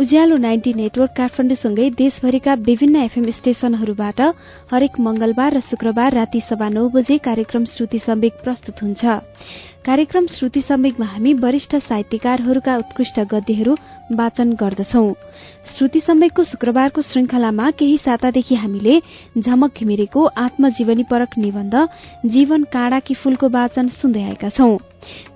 उज्यालो ninety network काठमाडौँसँगै देशभरिका विभिन्न FM स्टेशनहरूबाट हरेक मंगलबार र शुक्रबार राति सभा नौ बजे कार्यक्रम श्रुति सम्वेक प्रस्तुत हुन्छ। कार्यक्रम श्रुति सम्वेकमा हामी वरिष्ठ साहित्यकारहरूका उत्कृष्ट गद्यहरू वाचन गर्दछौ। श्रुति सम्वेकको शुक्रबारको श्रृंखलामा केही सातादेखि हामीले झमक घिमिरेको आत्मजीवनी परक निबन्ध जीवन काँडाकी फूलको वाचन सुन्दै आएका छौं।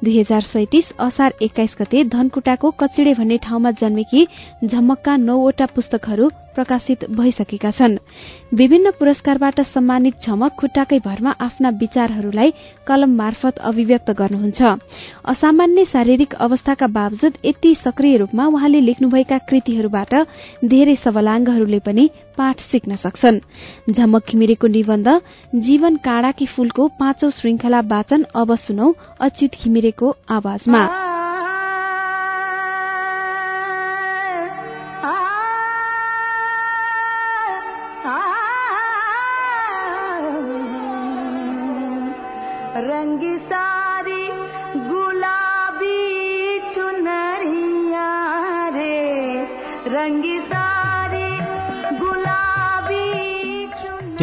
दुई हजार सैतिस असार एक्काइस गते धनकुटाको कचिडे भन्ने ठाउँमा जन्मेकी झमकका नौवटा पुस्तकहरू प्रकाशित भइसकेका छन्। विभिन्न पुरस्कारबाट सम्मानित झमक खुट्टाकै भरमा आफ्ना विचारहरूलाई कलम मार्फत अभिव्यक्त गर्नुहुन्छ। असामान्य शारीरिक अवस्थाका बावजुद यति सक्रिय रूपमा उहाँले लेख्नुभएका कृतिहरूबाट धेरै सबलाङ्गहरूले पनि पाठ सिक्न सक्छन्। झमक घिमिरेको निबन्ध जीवन काँडाकी फूलको पाँचौं श्रृंखला वाचन अब सुनौ अच्युत घिमिरेको आवाजमा।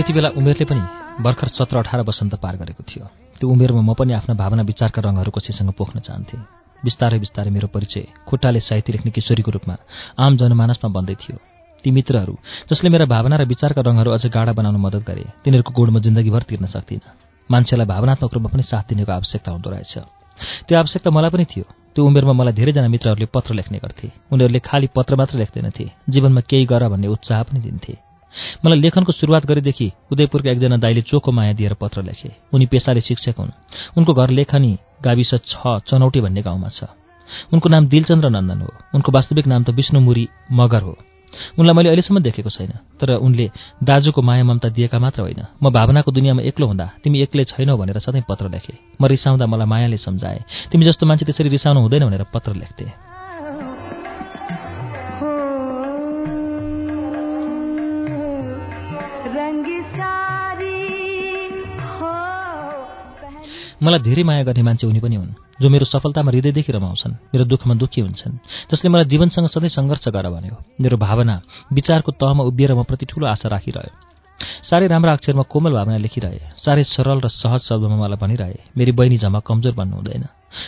त्यति बेला उमेरले पनि भर्खर सत्र अठार वसन्त पार गरेको थियो। त्यो उमेरमा म पनि आफ्ना भावना विचारका रङहरू कसैसँग पोख्न चाहन्थेँ। बिस्तारै बिस्तारै मेरो परिचय खुट्टाले साहित्य लेख्ने किशोरीको रूपमा आम जनमानसमा बन्दै थियो। ती मित्रहरू जसले मेरा भावना र विचारका रङहरू अझ गाढा बनाउन मद्दत गरे तिनीहरूको गुण म जिन्दगीभर तिर्न सक्दिनँ। मान्छेलाई भावनात्मक रूपमा पनि साथ दिनेको आवश्यकता हुँदो रहेछ। त्यो आवश्यकता मलाई पनि थियो। त्यो उमेरमा मलाई धेरैजना मित्रहरूले पत्र लेख्ने गर्थे। उनीहरूले खालि पत्र मात्र लेख्दैनथे। जीवनमा केही गर भन्ने उत्साह पनि दिन्थे। मलाई लेखनको सुरुवात गरेदेखि उदयपुरका एकजना दाईले चोखो माया दिएर पत्र लेखे। उनी पेसाले शिक्षक हुन्। उनको घर लेखनी गाविस छ चनौटे भन्ने गाउँमा छ। उनको नाम दिलचन्द्र नन्दन हो। उनको वास्तविक नाम त विष्णुमुरी मगर हो। उनलाई मैले अहिलेसम्म देखेको छैन तर उनले दाजुको माया ममता दिएका मात्र होइन। म भावनाको दुनियाँमा एक्लो हुँदा तिमी एक्लै छैनौ भनेर सधैँ पत्र लेखे। म रिसाउँदा मलाई मायाले सम्झाए तिमी जस्तो मान्छे त्यसरी रिसाउनु हुँदैन भनेर पत्र लेख्थे। मलाई धेरै माया गर्ने मान्छे उनी पनि हुन् जो मेरो सफलतामा हृदयदेखि रमाउँछन् मेरो दुःखमा दुःखी हुन्छन्। जसले मलाई जीवनसँग सधैँ सङ्घर्ष गर भन्यो। मेरो भावना विचारको तहमा उभिएर म प्रति ठूलो आशा राखिरह्यो। साह्रै राम्रा अक्षरमा कोमल भावना लेखिरहे साह्रै सरल र सहज शब्दमा मलाई भनिरहे मेरी बहिनी झमा कमजोर बन्नु हुँदैन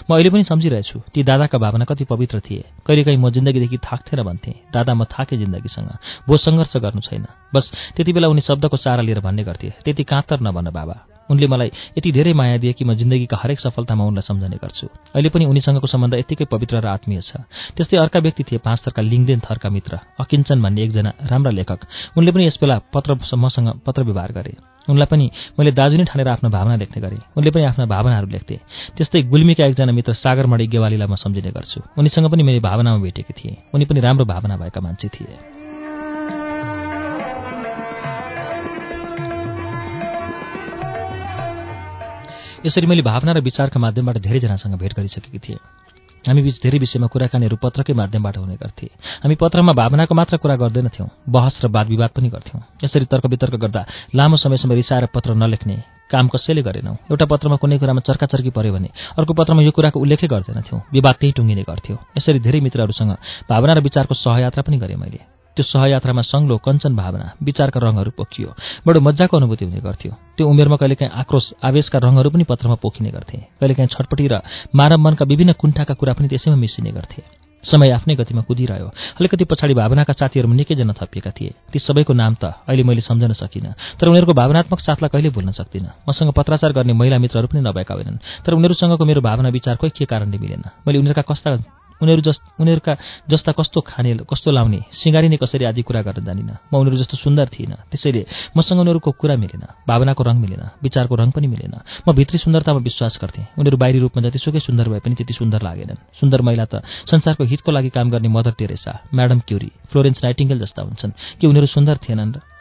म अहिले पनि सम्झिरहेछु ती दादाका भावना कति पवित्र थिए। कहिलेकाहीँ म जिन्दगीदेखि थाक्थेन भन्थेँ दादा म थाकेँ जिन्दगीसँग। भो सङ्घर्ष गर्नु छैन। बस त्यति बेला उनी शब्दको सारा लिएर भन्ने गर्थे त्यति काँतर नभन बाबा। उनले मलाई यति धेरै माया दिए कि म जिन्दगीका हरेक सफलतामा उनलाई सम्झने गर्छु। अहिले पनि उनीसँगको सम्बन्ध यत्तिकै पवित्र र आत्मीय छ। त्यस्तै अर्का व्यक्ति थिए पाँच थरका लिङ्गदेन थरका मित्र अकिञ्चन भन्ने एकजना राम्रा लेखक। उनले पनि यस बेला पत्र मसँग पत्र व्यवहार गरे। उनलाई पनि मैले दाजु नै ठानेर आफ्नो भावना लेख्ने गरेँ। उनले पनि आफ्ना भावनाहरू लेख्थे। त्यस्तै गुल्मीका एकजना मित्र सागरमणि गेवालीलाई म सम्झिने गर्छु। उनीसँग पनि मैले भावनामा भेटेकी थिएँ। उनी पनि राम्रो भावना भएका मान्छे थिए। यसरी मैले भावना र विचारका माध्यमबाट धेरैजनासँग भेट गरिसकेकी थिएँ। हामी बीच धेरै विषयमा कुराकानीहरू पत्रकै माध्यमबाट हुने गर्थे। हामी पत्रमा भावनाको मात्र कुरा गर्दैनथ्यौँ बहस र वाद विवाद पनि गर्थ्यौँ। यसरी तर्क वितर्क गर्दा लामो समयसम्म रिसाएर पत्र नलेख्ने काम कसैले गरेनौँ। एउटा पत्रमा कुनै कुरामा चर्काचर्की पऱ्यो भने अर्को पत्रमा यो कुराको उल्लेखै गर्दैनथ्यौँ। विवाद त्यही टुङ्गिने गर्थ्यो। यसरी धेरै मित्रहरूसँग भावना र विचारको सहयात्रा पनि गरेँ मैले। त्यो सहयात्रामा सङ्लो कञ्चन भावना विचारका रङहरू पोखियो। बडो मजाको अनुभूति हुने गर्थ्यो। त्यो उमेरमा कहिलेकाहीँ आक्रोश आवेशका रङहरू पनि पत्रमा पोखिने गर्थे। कहिलेकाहीँ छटपटी र मानव मनका विभिन्न कुण्ठाका कुरा पनि त्यसैमा मिसिने गर्थे। समय आफ्नै गतिमा कुदिरह्यो। अलिकति पछाडि भावनाका साथीहरूमा निकैजना थपिएका थिए। ती सबैको नाम त अहिले मैले सम्झन सकिनँ। तर उनीहरूको भावनात्मक साथलाई कहिले भुल्न सक्दिनँ। मसँग पत्राचार गर्ने महिला मित्रहरू पनि नभएका होइनन्। तर उनीहरूसँगको मेरो भावना विचार कोही के कारणले मिलेन? मैले उनीहरूका कस्ता उनीहरू जस उनीहरूका जस्ता कस्तो खाने कस्तो लाउने सिँगारिने कसरी आदि कुरा गर्न जानिनँ। म उनीहरू जस्तो सुन्दर थिइनँ। त्यसैले मसँग उनीहरूको कुरा मिलेन। भावनाको रङ मिलेन। विचारको रङ पनि मिलेन। म भित्री सुन्दरतामा विश्वास गर्थेँ। उनीहरू बाहिरी रूपमा जतिसुकै सुन्दर भए पनि त्यति सुन्दर लागेनन्। सुन्दर महिला त संसारको हितको लागि काम गर्ने Mother Teresa Madame Curie Florence Nightingale जस्ता हुन्छन्। कि उनीहरू सुन्दर थिएनन् र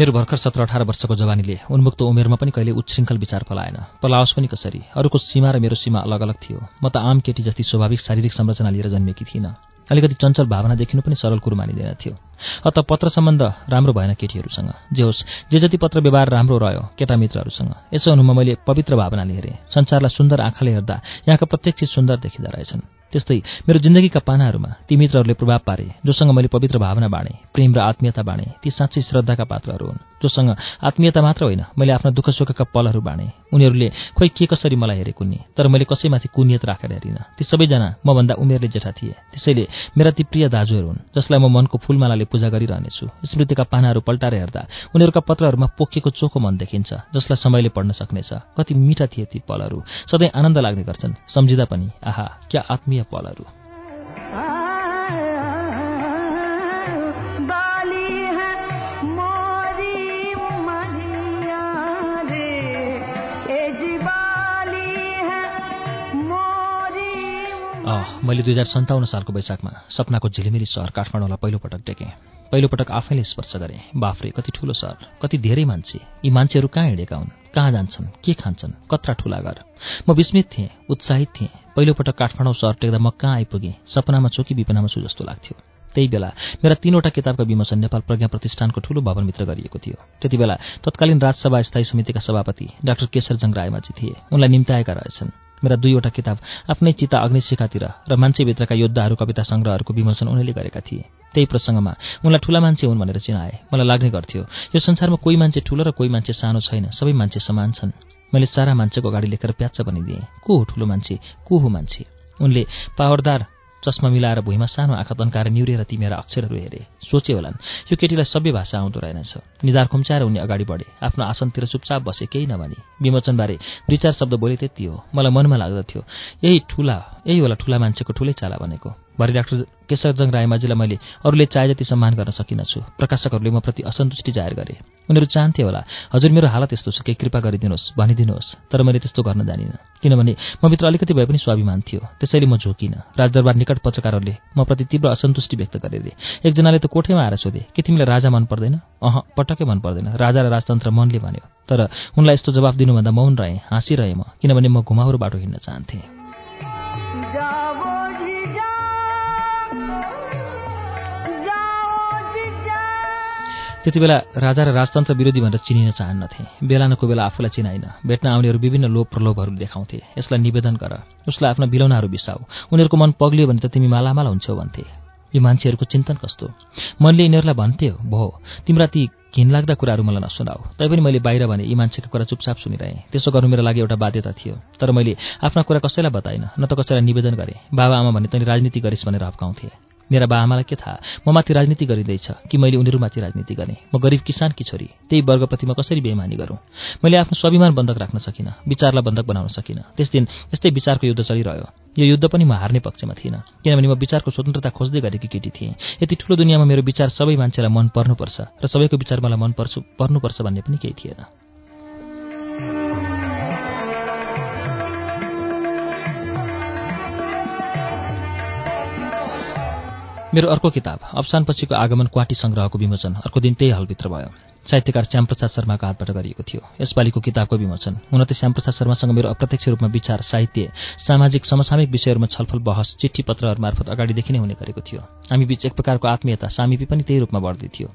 मेरो भर्खर सत्र अठार वर्षको जवानीले उन्मुक्त उमेरमा पनि कहिले उच्छृङ्खल विचार पलाएन। पलाओस् पनि कसरी? अरूको सीमा र मेरो सीमा अलग अलग थियो। म त आम केटी जति स्वाभाविक शारीरिक संरचना लिएर जन्मेकी थिइनँ। अलिकति चञ्चल भावना देखिनु पनि सरल कुरो मानिँदैन थियो। अत पत्र सम्बन्ध राम्रो भएन केटीहरूसँग। जे होस् जे जति पत्र व्यवहार राम्रो रह्यो केटा मित्रहरूसँग। यसो हुनुमा मैले पवित्र भावनाले हेरेँ संसारलाई सुन्दर आँखाले हेर्दा यहाँका प्रत्येक चिज सुन्दर देखिँदो रहेछन्। त्यस्तै मेरो जिन्दगीका पानाहरूमा ती मित्रहरूले प्रभाव पारे जोसँग मैले पवित्र भावना बाँडेँ प्रेम र आत्मीयता बाँडेँ ती साँच्चै श्रद्धाका पात्रहरू हुन्। जोसँग आत्मीयता मात्र होइन। मैले आफ्ना दुःख सुखका पलहरू बाँडेँ। उनीहरूले खोइ के कसरी मलाई हेरे कुन्ने? तर मैले कसैमाथि कुनियत राखेर हेरिनँ। ती सबैजना मभन्दा उमेरले जेठा थिए। त्यसैले मेरा ती प्रिय दाजुहरू हुन् जसलाई म मनको फुलमालाले पूजा गरिरहनेछु। स्मृतिका पानाहरू पल्टाएर हेर्दा उनीहरूका पत्रहरूमा पोकेको चोखो मन देखिन्छ जसलाई समयले पढ्न सक्नेछ। कति मिठा थिए ती पलहरू। सधैँ आनन्द लाग्ने गर्छन्। सम्झिँदा पनि आहा क्या आत्मीय पलहरू। मैले दुई हजार सन्ताउन्न सालको वैशाखमा सपनाको झिलिमिली सहर काठमाडौँलाई पहिलोपटक टेकेँ पहिलोपटक आफैले स्पर्श गरेँ बाफ्रे कति ठुलो सहर कति धेरै मान्छे यी मान्छेहरू कहाँ हिँडेका हुन् कहाँ जान्छन् के खान्छन् कत्रा ठुला घर? म विस्मित थिएँ उत्साहित थिएँ। पहिलोपटक काठमाडौँ सहर टेक्दा म कहाँ आइपुगेँ सपनामा छु कि विपनामा छु जस्तो लाग्थ्यो। त्यही बेला मेरा तीनवटा किताबका विमोचन नेपाल प्रज्ञा प्रतिष्ठानको ठूलो भवनभित्र गरिएको थियो। त्यति बेला तत्कालीन राजसभा स्थायी समितिका सभापति डाक्टर केशर जङ रायमाझी थिए। उनलाई निम्ताएका रहेछन्। मेरा दुईवटा किताब आफ्नै चिता अग्निशिखातिर र मान्छेभित्रका योद्धाहरू कविता सङ्ग्रहहरूको विमोचन उनले गरेका थिए। त्यही प्रसङ्गमा उनलाई ठुला मान्छे हुन् भनेर चिनाए। मलाई लाग्ने गर्थ्यो यो संसारमा कोही मान्छे ठुलो र कोही मान्छे सानो छैन। सबै मान्छे समान छन्। मैले सारा मान्छेको अगाडि लेखेर प्याच्च भनिदिएँ को हो ठुलो मान्छे? को हो मान्छे? उनले पावरदार चस्मा मिलाएर भुइँमा सानो आँखा तन्काएर निहुरेर ती मेरा अक्षरहरू हेरे। सोचे होलान् यो केटीलाई सभ्य भाषा आउँदो रहेनछ। निधार खुम्चाएर उनी अगाडि बढे। आफ्नो आसनतिर चुपचाप बसे केही नभनी। विमोचनबारे दुई चार शब्द बोले त्यति हो। मलाई मनमा लाग्दथ्यो यही ठुला यही होला ठुला मान्छेको ठुलै चाला भनेको। भरे डाक्टर केशरजङ रायमाझीलाई मैले अरूले चाहे जति सम्मान गर्न सकिनछु। प्रकाशकहरूले म प्रति असन्तुष्टि जाहेर गरे। उनीहरू चाहन्थे होला हजुर मेरो हालत यस्तो छ केही कृपा गरिदिनुहोस् भनिदिनुहोस् तर मैले त्यस्तो गर्न जानिनँ। किनभने मभित्र अलिकति भए पनि स्वाभिमान थियो। त्यसैले म झोकिनँ। राजदरबार निकट पत्रकारहरूले म प्रति तीव्र असन्तुष्टि व्यक्त गरेरे। एकजनाले त कोठेमा आएर सोधे के तिमीलाई राजा मन पर्दैन? अह पटक्कै मन पर्दैन। राजा र राजतन्त्र मनले भन्यो। तर उनलाई यस्तो जवाफ दिनुभन्दा मौन रहेँ हाँसिरहेँ म किनभने म घुमाउरो बाटो हिँड्न चाहन्थेँ। त्यति बेला राजा र राजतन्त्र विरोधी भनेर चिनिन चाहन्नथे। बेला न कोही बेला आफूलाई चिनाइन। भेट्न आउनेहरू विभिन्न लोभ प्रलोभहरू देखाउँथे। यसलाई निवेदन गर। उसलाई आफ्ना बिलौनाहरू बिसाऊ। उनीहरूको मन पग्लियो भने त तिमी मालामाला हुन्छौ भन्थे। यो मान्छेहरूको चिन्तन कस्तो? मनले यिनीहरूलाई भन्थे भो तिम्रा ती घिनलाग्दा कुराहरू मलाई नसुनाऊ। तैपनि मैले बाहिर भने यी मान्छेका कुरा चुपचाप सुनिरहेँ। त्यसो गर्नु मेरो लागि एउटा बाध्यता थियो। तर मैले आफ्ना कुरा कसैलाई बताइन न त कसैलाई निवेदन गरेँ। बाबा आमा भने तैँले राजनीति गरिस् भनेर हप्काउँथे। मेरा बा आमालाई के थाहा? म माथि राजनीति गरिँदैछ कि मैले उनीहरूमाथि राजनीति गरेँ म गरिब किसानकी छोरी? त्यही वर्गप्रति म कसरी बेमानी गरौँ? मैले आफ्नो स्वाभिमान बन्धक राख्न सकिनँ विचारलाई बन्धक बनाउन सकिनँ। त्यस दिन यस्तै विचारको युद्ध चलिरह्यो। यो युद्ध पनि म हार्ने पक्षमा थिइनँ किनभने म विचारको स्वतन्त्रता खोज्दै गरेकी केटी थिएँ। यति ठुलो दुनियाँमा मेरो विचार सबै मान्छेलाई मन पर्नुपर्छ र सबैको विचार मलाई मन पर्छ पर्नुपर्छ भन्ने पनि केही थिएन। मेरो अर्को किताब अवसानपछिको आगमन क्वाटी सङ्ग्रहको विमोचन अर्को दिन त्यही हलभित्र भयो। साहित्यकार श्यामप्रसाद शर्माको हातबाट गरिएको थियो। यसपालिको किताबको विमोचन। हुन त श्यामप्रसाद शर्मासँग मेरो अप्रत्यक्ष रूपमा विचार साहित्य सामाजिक समसामयिक विषयहरूमा छलफल बहस चिठी पत्रहरू मार्फत अगाडिदेखि नै हुने गरेको थियो। हामी बीच एक प्रकारको आत्मीयता सामिपी पनि त्यही रूपमा बढ्दै थियो।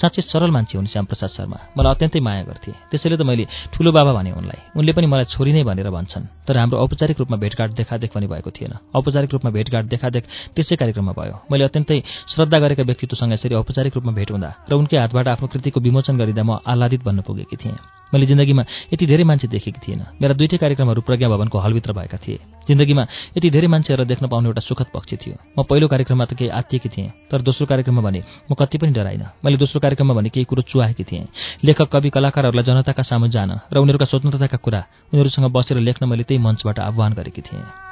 साँच्चै सरल मान्छे हुन् श्यामप्रसाद शर्मा। मलाई अत्यन्तै माया गर्थे। त्यसैले त मैले ठुलो बाबा भने उनलाई। उनले पनि मलाई छोरी नै भनेर भन्छन्। तर हाम्रो औपचारिक रूपमा भेटघाट देखादेख पनि भएको थिएन। औपचारिक रूपमा भेटघाट देखादेख त्यसै कार्यक्रममा भयो। मैले अत्यन्तै श्रद्धा गरेका व्यक्तित्वसँग यसरी औपचारिक रूपमा भेट हुँदा र उनकै हातबाट आफ्नो कृतिको विमोचन गरिँदा म आह्लादित बन्न पुगेकी थिएँ। मैले जिन्दगीमा यति धेरै मान्छे देखेकी थिएन। मेरा दुईटै कार्यक्रमहरू प्रज्ञा भवनको हलभित्र भएका थिए। जिन्दगीमा यति धेरै मान्छेहरूलाई देख्न पाउने एउटा सुखद पक्ष थियो। म पहिलो कार्यक्रममा त केही आत्तिएकी थिएँ तर दोस्रो कार्यक्रममा भने म कति पनि डराइन। मैले दोस्रो कार्यक्रममा भने केही कुरो चुहाएकी थिएँ। लेखक कवि कलाकारहरूलाई जनताका सामु जान र उनीहरूका स्वतन्त्रताका कुरा उनीहरूसँग बसेर लेख्न मैले त्यही मञ्चबाट आह्वान गरेकी थिएँ।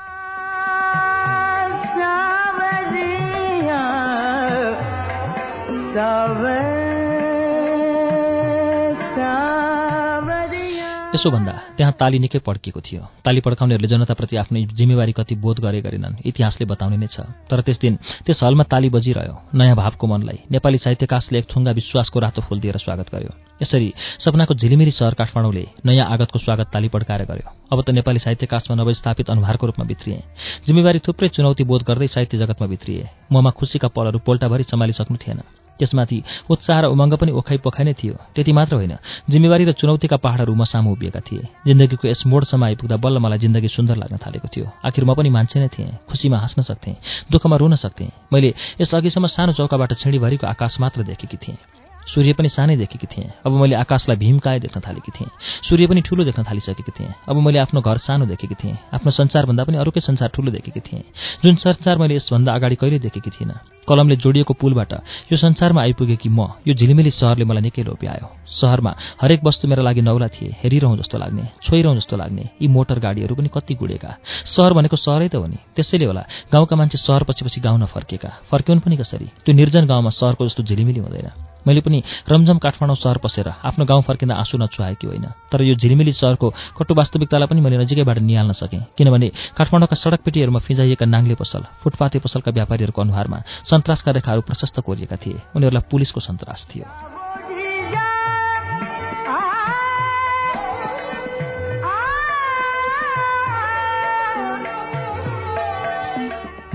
त्यसो भन्दा त्यहाँ ताली निकै पड्किएको थियो। ताली पड्काउनेहरूले जनताप्रति आफ्नो जिम्मेवारी कति बोध गरे गरेनन्। इतिहासले बताउने नै छ। तर त्यस दिन त्यस हलमा ताली बजिरह्यो। नयाँ भावको मनलाई। नेपाली साहित्यकाशले एक थुङ्गा विश्वासको रातो फुल दिएर स्वागत गर्यो। यसरी सपनाको झिलिमिली सहर काठमाडौँले नयाँ आगतको स्वागत ताली पड्काएर गर्यो। अब त नेपाली साहित्यकाशमा नवस्थापित अनुहारको रूपमा भित्रिए जिम्मेवारी थुप्रै चुनौती बोध गर्दै साहित्य जगतमा भित्रिए ममा खुसीका पलहरू पोल्टाभरि सम्हालिसक्नु थिएन। त्यसमाथि उत्साह र उमङ्ग पनि ओखाइ पोखाइ नै थियो। त्यति मात्र होइन जिम्मेवारी र चुनौतीका पहाडहरू म सामु उभिएका थिए। जिन्दगीको यस मोडसम्म आइपुग्दा बल्ल मलाई जिन्दगी सुन्दर लाग्न थालेको थियो। आखिर म पनि मान्छे नै थिएँ खुसीमा हाँस्न सक्थेँ दुःखमा रुन सक्थेँ। मैले यस अघिसम्म सानो चौकाबाट छिँडीभरिको आकाश मात्र देखेकी थिएँ। सूर्य पनि सानै देखेकी थिएँ। अब मैले आकाशलाई भीमकाय देख्न थालेकी थिएँ। सूर्य पनि ठुलो देख्न थालिसकेकी थिएँ। अब मैले आफ्नो घर सानो देखेकी थिएँ। आफ्नो संसारभन्दा पनि अरूकै संसार ठुलो देखेकी थिएँ। जुन संसार मैले यसभन्दा अगाडि कहिल्यै देखेकी थिइनँ। कलमले जोडिएको पुलबाट यो संसारमा आइपुगेकी म यो झिलिमिली सहरले मलाई निकै लोभ्यायो। सहरमा हरेक वस्तु मेरो लागि नौला थिए। हेरिरहँ जस्तो लाग्ने छोइरहँ जस्तो लाग्ने यी मोटर गाडीहरू पनि कति गुडेका। सहर भनेको सहरै त हो नि। त्यसैले होला गाउँका मान्छे सहर पछि पछि गाउँ नफर्केका फर्क्यौन् पनि कसरी? त्यो निर्जन गाउँमा सहरको जस्तो झिलिमिली हुँदैन। मैले पनि रमझम काठमाडौँ सहर पसेर आफ्नो गाउँ फर्किँदा आँसु नचुहाएकी होइन। तर यो झिलिमिली सहरको कटु वास्तविकतालाई पनि मैले नजिकैबाट निहाल्न सकेँ। किनभने काठमाडौँका सडकपेटीहरूमा फिजाइएका नाङ्ले पसल फुटपाते पसलका व्यापारीहरूको अनुहारमा सन्तासका रेखाहरू प्रशस्त कोरिएका थिए। उनीहरूलाई पुलिसको सन्तास थियो।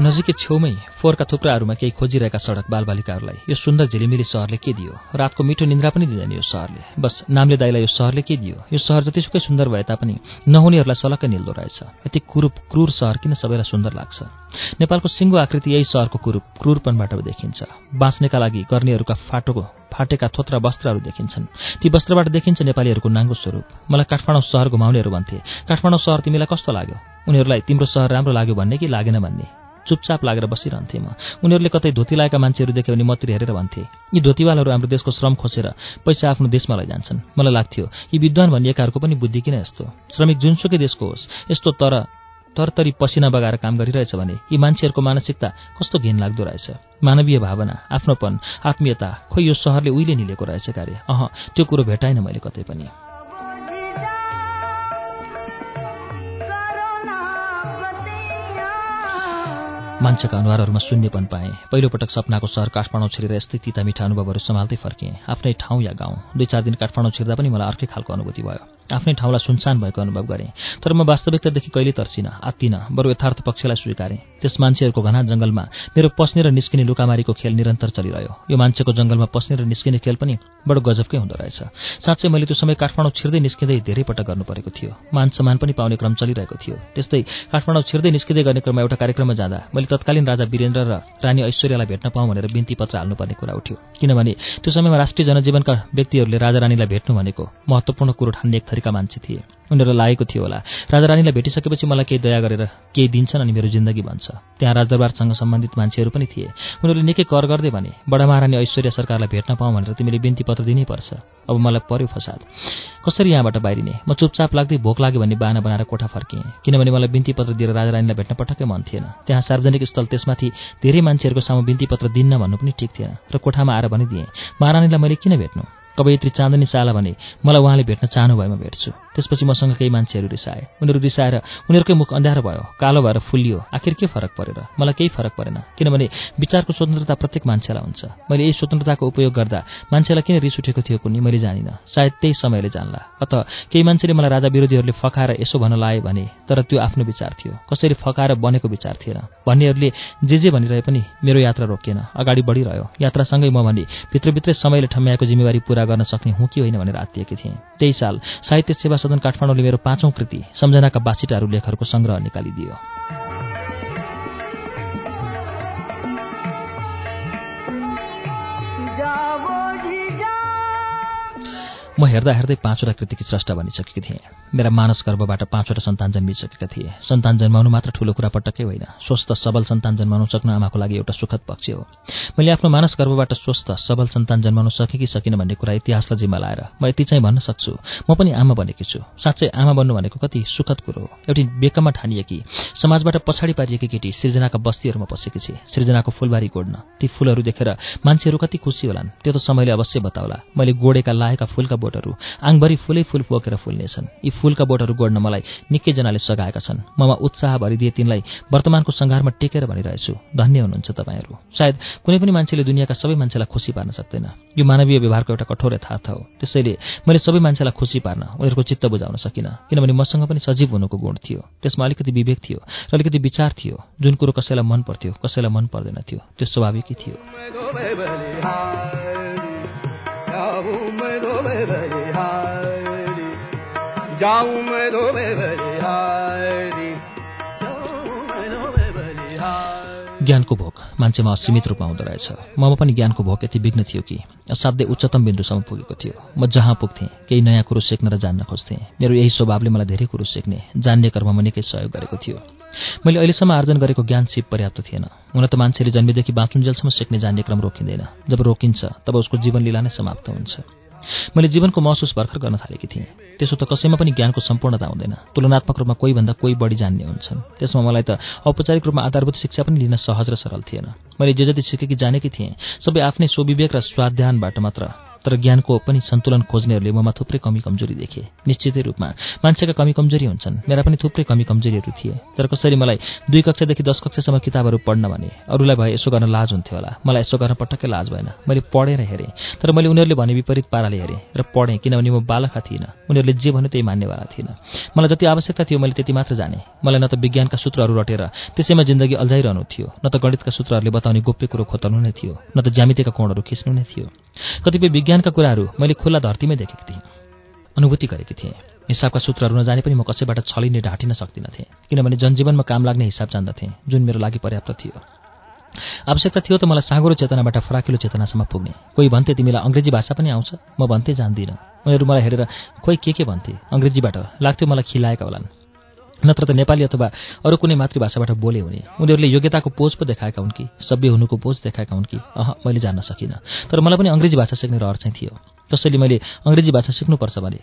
नजिकै छेउमै फोहोरका थुप्राहरूमा केही खोजिरहेका सडक बालबालिकाहरूलाई यो सुन्दर झिलिमिली सहरले के दियो? रातको मिठो निन्द्रा पनि दिँदैन यो सहरले। बस नामले दाइलाई यो सहरले के दियो? यो सहर जतिसुकै सुन्दर भए तापनि नहुनेहरूलाई सलक्कै निल्दो रहेछ। यति कुरूप क्रूर सहर किन सबैलाई सुन्दर लाग्छ? नेपालको सिङ्गो आकृति यही सहरको कुरूप क्रूरपनबाट देखिन्छ। बाँच्नेका लागि गर्नेहरूका फाटोको फाटेका थोत्रा वस्त्रहरू देखिन्छन्। ती वस्त्रबाट देखिन्छ नेपालीहरूको नाङ्गो स्वरूप। मलाई काठमाडौँ सहर घुमाउनेहरू भन्थे काठमाडौँ सहर तिमीलाई कस्तो लाग्यो? उनीहरूलाई तिम्रो सहर राम्रो लाग्यो भन्ने कि लागेन भन्ने? चुपचाप लागेर बसिरहन्थेँ म। उनीहरूले कतै धोती लगाएका मान्छेहरू देख्यो भने मतिर हेरेर भन्थे यी धोतीवालहरू हाम्रो देशको श्रम खोसेर पैसा आफ्नो देशमा लैजान्छन्। मलाई लाग्थ्यो यी विद्वान भनिएकाहरूको पनि बुद्धि किन यस्तो? श्रमिक जुनसुकै देशको होस् यस्तो तर तरतरी पसिना बगाएर काम गरिरहेछ भने यी मान्छेहरूको मानसिकता कस्तो घिन लाग्दो रहेछ? मानवीय भावना आफ्नोपन आत्मीयता खोइ यो सहरले उहिले निलेको रहेछ कार्य। अह त्यो कुरो भेटाइन मैले कतै पनि। मान्छेका अनुहारहरूमा शून्यपन पाएँ। पहिलोपटक सपनाको सहर काठमाडौँ छिरेर यस्तै तिता मिठा अनुभवहरू सम्हाल्दै फर्केँ। आफ्नै ठाउँ या गाउँ। दुई चार दिन काठमाडौँ छिर्दा पनि मलाई अर्कै खालको अनुभूति भयो। आफ्नै ठाउँलाई सुनसान भएको अनुभव गरेँ। तर म वास्तविकतादेखि कहिले तर्सिनँ आत्तिनँ बरु यथार्थ पक्षलाई स्वीकारेँ। त्यस मान्छेहरूको घना जङ्गलमा मेरो पस्ने र निस्किने लुकामारीको खेल निरन्तर चलिरह्यो। यो मान्छेको जङ्गलमा पस्ने र निस्किने खेल पनि बडो गजबकै हुँदो रहेछ। साँच्चै मैले त्यो समय काठमाडौँ छिर्दै निस्किँदै धेरै पटक गर्नु परेको थियो। मान सम्मान पनि पाउने क्रम चलिरहेको थियो। त्यस्तै काठमाडौँ छिर्दै निस्किँदै गर्ने क्रममा एउटा कार्यक्रममा जाँदा मैले तत्कालीन राजा वीरेन्द्र र रानी ऐश्वर्यालाई भेट्न पाऊँ भनेर बिन्ती पत्र हाल्नुपर्ने कुरा उठ्यो। किनभने त्यो समयमा राष्ट्रिय जनजीवनका व्यक्तिहरूले राजा रानीलाई भेट्नु भनेको महत्त्वपूर्ण कुरो ठान्ने एक थरीका मान्छे थिए। उनीहरूलाई लागेको थियो होला राजा रानीलाई भेटिसकेपछि मलाई केही दया गरेर केही दिन्छन् अनि मेरो जिन्दगी भन्छ त्यहाँ राजदरबारसँग सम्बन्धित मान्छेहरू पनि थिए। उनीहरूले निकै कर गर्दै भने बडा महारानी ऐश्वर्या सरकारलाई भेट्न पाऊँ भनेर तिमीले बिन्ती पत्र दिनै पर्छ अब मलाई पर्यो फसाद। कसरी यहाँबाट बाहिरिने? म चुपचाप लाग्दै भोक लाग्यो भन्ने बाना बनाएर कोठा फर्किएँ। किनभने मलाई बिन्ती पत्र दिएर राजा रानीलाई भेट्न पटक्कै मन थिएन। त्यहाँ सार्वजनिक स्थल त्यसमाथि धेरै मान्छेहरूको सामु बिन्ती पत्र दिन्न भन्नु पनि ठिक थिएन र कोठामा आएर भनिदिएँ महारानीलाई मैले किन भेट्नु? कवयत्री चाँदनी साला भने मलाई उहाँले भेट्न चाहनु भएमा भेट्छु। त्यसपछि मसँग केही मान्छेहरू रिसाए। उनीहरू रिसाएर उनीहरूकै मुख अँध्यारो भयो कालो भएर फुलियो। आखिर के फरक परेर? मलाई केही फरक परेन किनभने विचारको स्वतन्त्रता प्रत्येक मान्छेलाई हुन्छ। मैले यही स्वतन्त्रताको उपयोग गर्दा मान्छेलाई किन रिस उठेको थियो कुनै मैले जानिनँ। सायद त्यही समयले जान्ला। अत केही मान्छेले मलाई राजा विरोधीहरूले फकाएर यसो भन्न लाए भने तर त्यो आफ्नो विचार थियो। कसरी फकाएर बनेको विचार थिएन। भन्नेहरूले जे जे भनिरहे पनि मेरो यात्रा रोकिएन। अगाडि बढिरह्यो। यात्रासँगै म भने भित्रभित्रै समयले ठम्याएको जिम्मेवारी पूरा गर्न सक्ने हुँ कि होइन भनेर आत्तिएकी थिएँ। त्यही साल साहित्य सेवा सदन काठमाडौँले मेरो पाँचौं कृति सम्झनाका बासिटाहरू लेखहरूको सङ्ग्रह निकालिदियो। म हेर्दा हेर्दै पाँचवटा कृतिकी स्रष्टा बनिसकेकी थिएँ। मेरा मानस गर्भबाट पाँचवटा सन्तान जन्मिसकेका थिए। सन्तान जन्माउनु मात्र ठूलो कुरा पटक्कै होइन। स्वस्थ सबल सन्तान जन्माउन सक्नु आमाको लागि एउटा सुखद पक्ष हो। मैले आफ्नो मानस गर्भबाट स्वस्थ सबल सन्तान जन्माउन सकेँ कि सकिनँ भन्ने कुरा इतिहासलाई जिम्मा लाएर म यति चाहिँ भन्न सक्छु। म पनि आमा बनेकी छु। साँच्चै आमा बन्नु भनेको कति सुखद कुरो हो। एउटी बेकममा ठानिएकी समाजबाट पछाडि पारिएकी केटी सृजनाका बस्तीहरूमा बसेकी छे। सृजनाको फुलबारी गोड्न। ती फुलहरू देखेर मान्छेहरू कति खुसी होलान्। त्यो त समयले अवश्य बताउला। मैले गोडेका लाएका फुलका बोटहरू। आङभरि फुलै फुल पोकेर फुल्नेछन्। यी फुलका बोटहरू गोड्न मलाई निकैजनाले सघाएका छन्। ममा उत्साह भरिदिए तिनलाई वर्तमानको सङ्घारमा टेकेर भनिरहेछु। धन्य हुनुहुन्छ तपाईँहरू। सायद कुनै पनि मान्छेले दुनियाँका सबै मान्छेलाई खुसी पार्न सक्दैन। यो मानवीय व्यवहारको एउटा कठोर यथार्थ हो। त्यसैले मैले सबै मान्छेलाई खुसी पार्न उनीहरूको चित्त बुझाउन सकिनँ। किनभने मसँग पनि सजीव हुनुको गुण थियो। त्यसमा अलिकति विवेक थियो र अलिकति विचार थियो। जुन कुरो कसैलाई मन पर्थ्यो कसैलाई मन पर्दैन थियो त्यो स्वाभाविकै थियो। ज्ञानको भोक मान्छेमा असीमित रूपमा हुँदो रहेछ। ममा पनि ज्ञानको भोक यति विघ्न थियो कि असाध्य उच्चतम बिन्दुसम्म पुगेको थियो। म जहाँ पुग्थेँ केही नयाँ कुरो सिक्न र जान्न खोज्थेँ। मेरो यही स्वभावले मलाई धेरै कुरो सिक्ने जान्ने कर्ममा निकै सहयोग गरेको थियो। मैले अहिलेसम्म आर्जन गरेको ज्ञान सिप पर्याप्त थिएन। हुन त मान्छेले जन्मेदेखि बाँचुन्जेलसम्म सिक्ने जान्ने क्रम रोकिँदैन। जब रोकिन्छ तब उसको जीवन लीला नै समाप्त हुन्छ। मैले जीवनको महसुस भर्खर गर्न थालेकी थिएँ। त्यसो त कसैमा पनि ज्ञानको सम्पूर्णता हुँदैन। तुलनात्मक रूपमा कोहीभन्दा कोही बढी जान्ने हुन्छन्। त्यसमा मलाई त औपचारिक रूपमा आधारभूत शिक्षा पनि लिन सहज र सरल थिएन। मैले जे जति सिकेकी जानेकी थिएँ सबै आफ्नै स्वविवेक र स्वाध्यानबाट मात्र। तर ज्ञानको पनि सन्तुलन खोज्नेहरूले ममा थुप्रै कमी कमजोरी देखे। निश्चितै रूपमा मान्छेका कमी कमजोरी हुन्छन्। मेरा पनि थुप्रै कमी कमजोरीहरू थिए। तर कसरी मलाई दुई कक्षादेखि दस कक्षासम्म किताबहरू पढ्न भने? अरूलाई भए यसो गर्न लाज हुन्थ्यो होला। मलाई यसो गर्न पटक्कै लाज भएन। मैले पढेर हेरेँ। तर मैले उनीहरूले भने विपरीत पाराले हेरेँ र पढेँ किनभने म बालखा थिइनँ। उनीहरूले जे भन्यो त्यही मान्नेवाला थिइनँ। मलाई जति आवश्यकता थियो मैले त्यति मात्र जाने। मलाई न त विज्ञानका सूत्रहरू रटेर त्यसैमा जिन्दगी अल्झाइरहनु थियो। न त गणितका सूत्रहरूले बताउने गोप्य कुरो खोतल्नु नै थियो। न त ज्यामितिका कोणहरू खिच्नु नै थियो। कतिपय विज्ञानका कुराहरू मैले खुल्ला धरतीमै देखेको थिएँ। अनुभूति गरेकी थिएँ। हिसाबका सूत्रहरू नजाने पनि म कसैबाट छलिने ढाँटिन सक्दिनथेँ किनभने जनजीवनमा काम लाग्ने हिसाब जान्दथेँ जुन मेरो लागि पर्याप्त थियो। आवश्यकता थियो त मलाई साँगुरो चेतनाबाट फराकिलो चेतनासम्म पुग्ने। कोही भन्थे तिमीलाई अङ्ग्रेजी भाषा पनि आउँछ? म भन्थे जान्दिनँ। उनीहरू मलाई हेरेर खोइ के के भन्थे? अङ्ग्रेजीबाट लाग्थ्यो मलाई खिलाएका होलान्। नत्र त नेपाली अथवा अरू कुनै मातृभाषाबाट बोले हुने। उनीहरूले योग्यताको पोज पो देखाएका हुन् कि सभ्य हुनुको पोज देखाएका हुन् कि? अह मैले जान्न सकिनँ। तर मलाई पनि अङ्ग्रेजी भाषा सिक्ने रहर चाहिँ थियो। कसैले मैले अङ्ग्रेजी भाषा सिक्नुपर्छ भने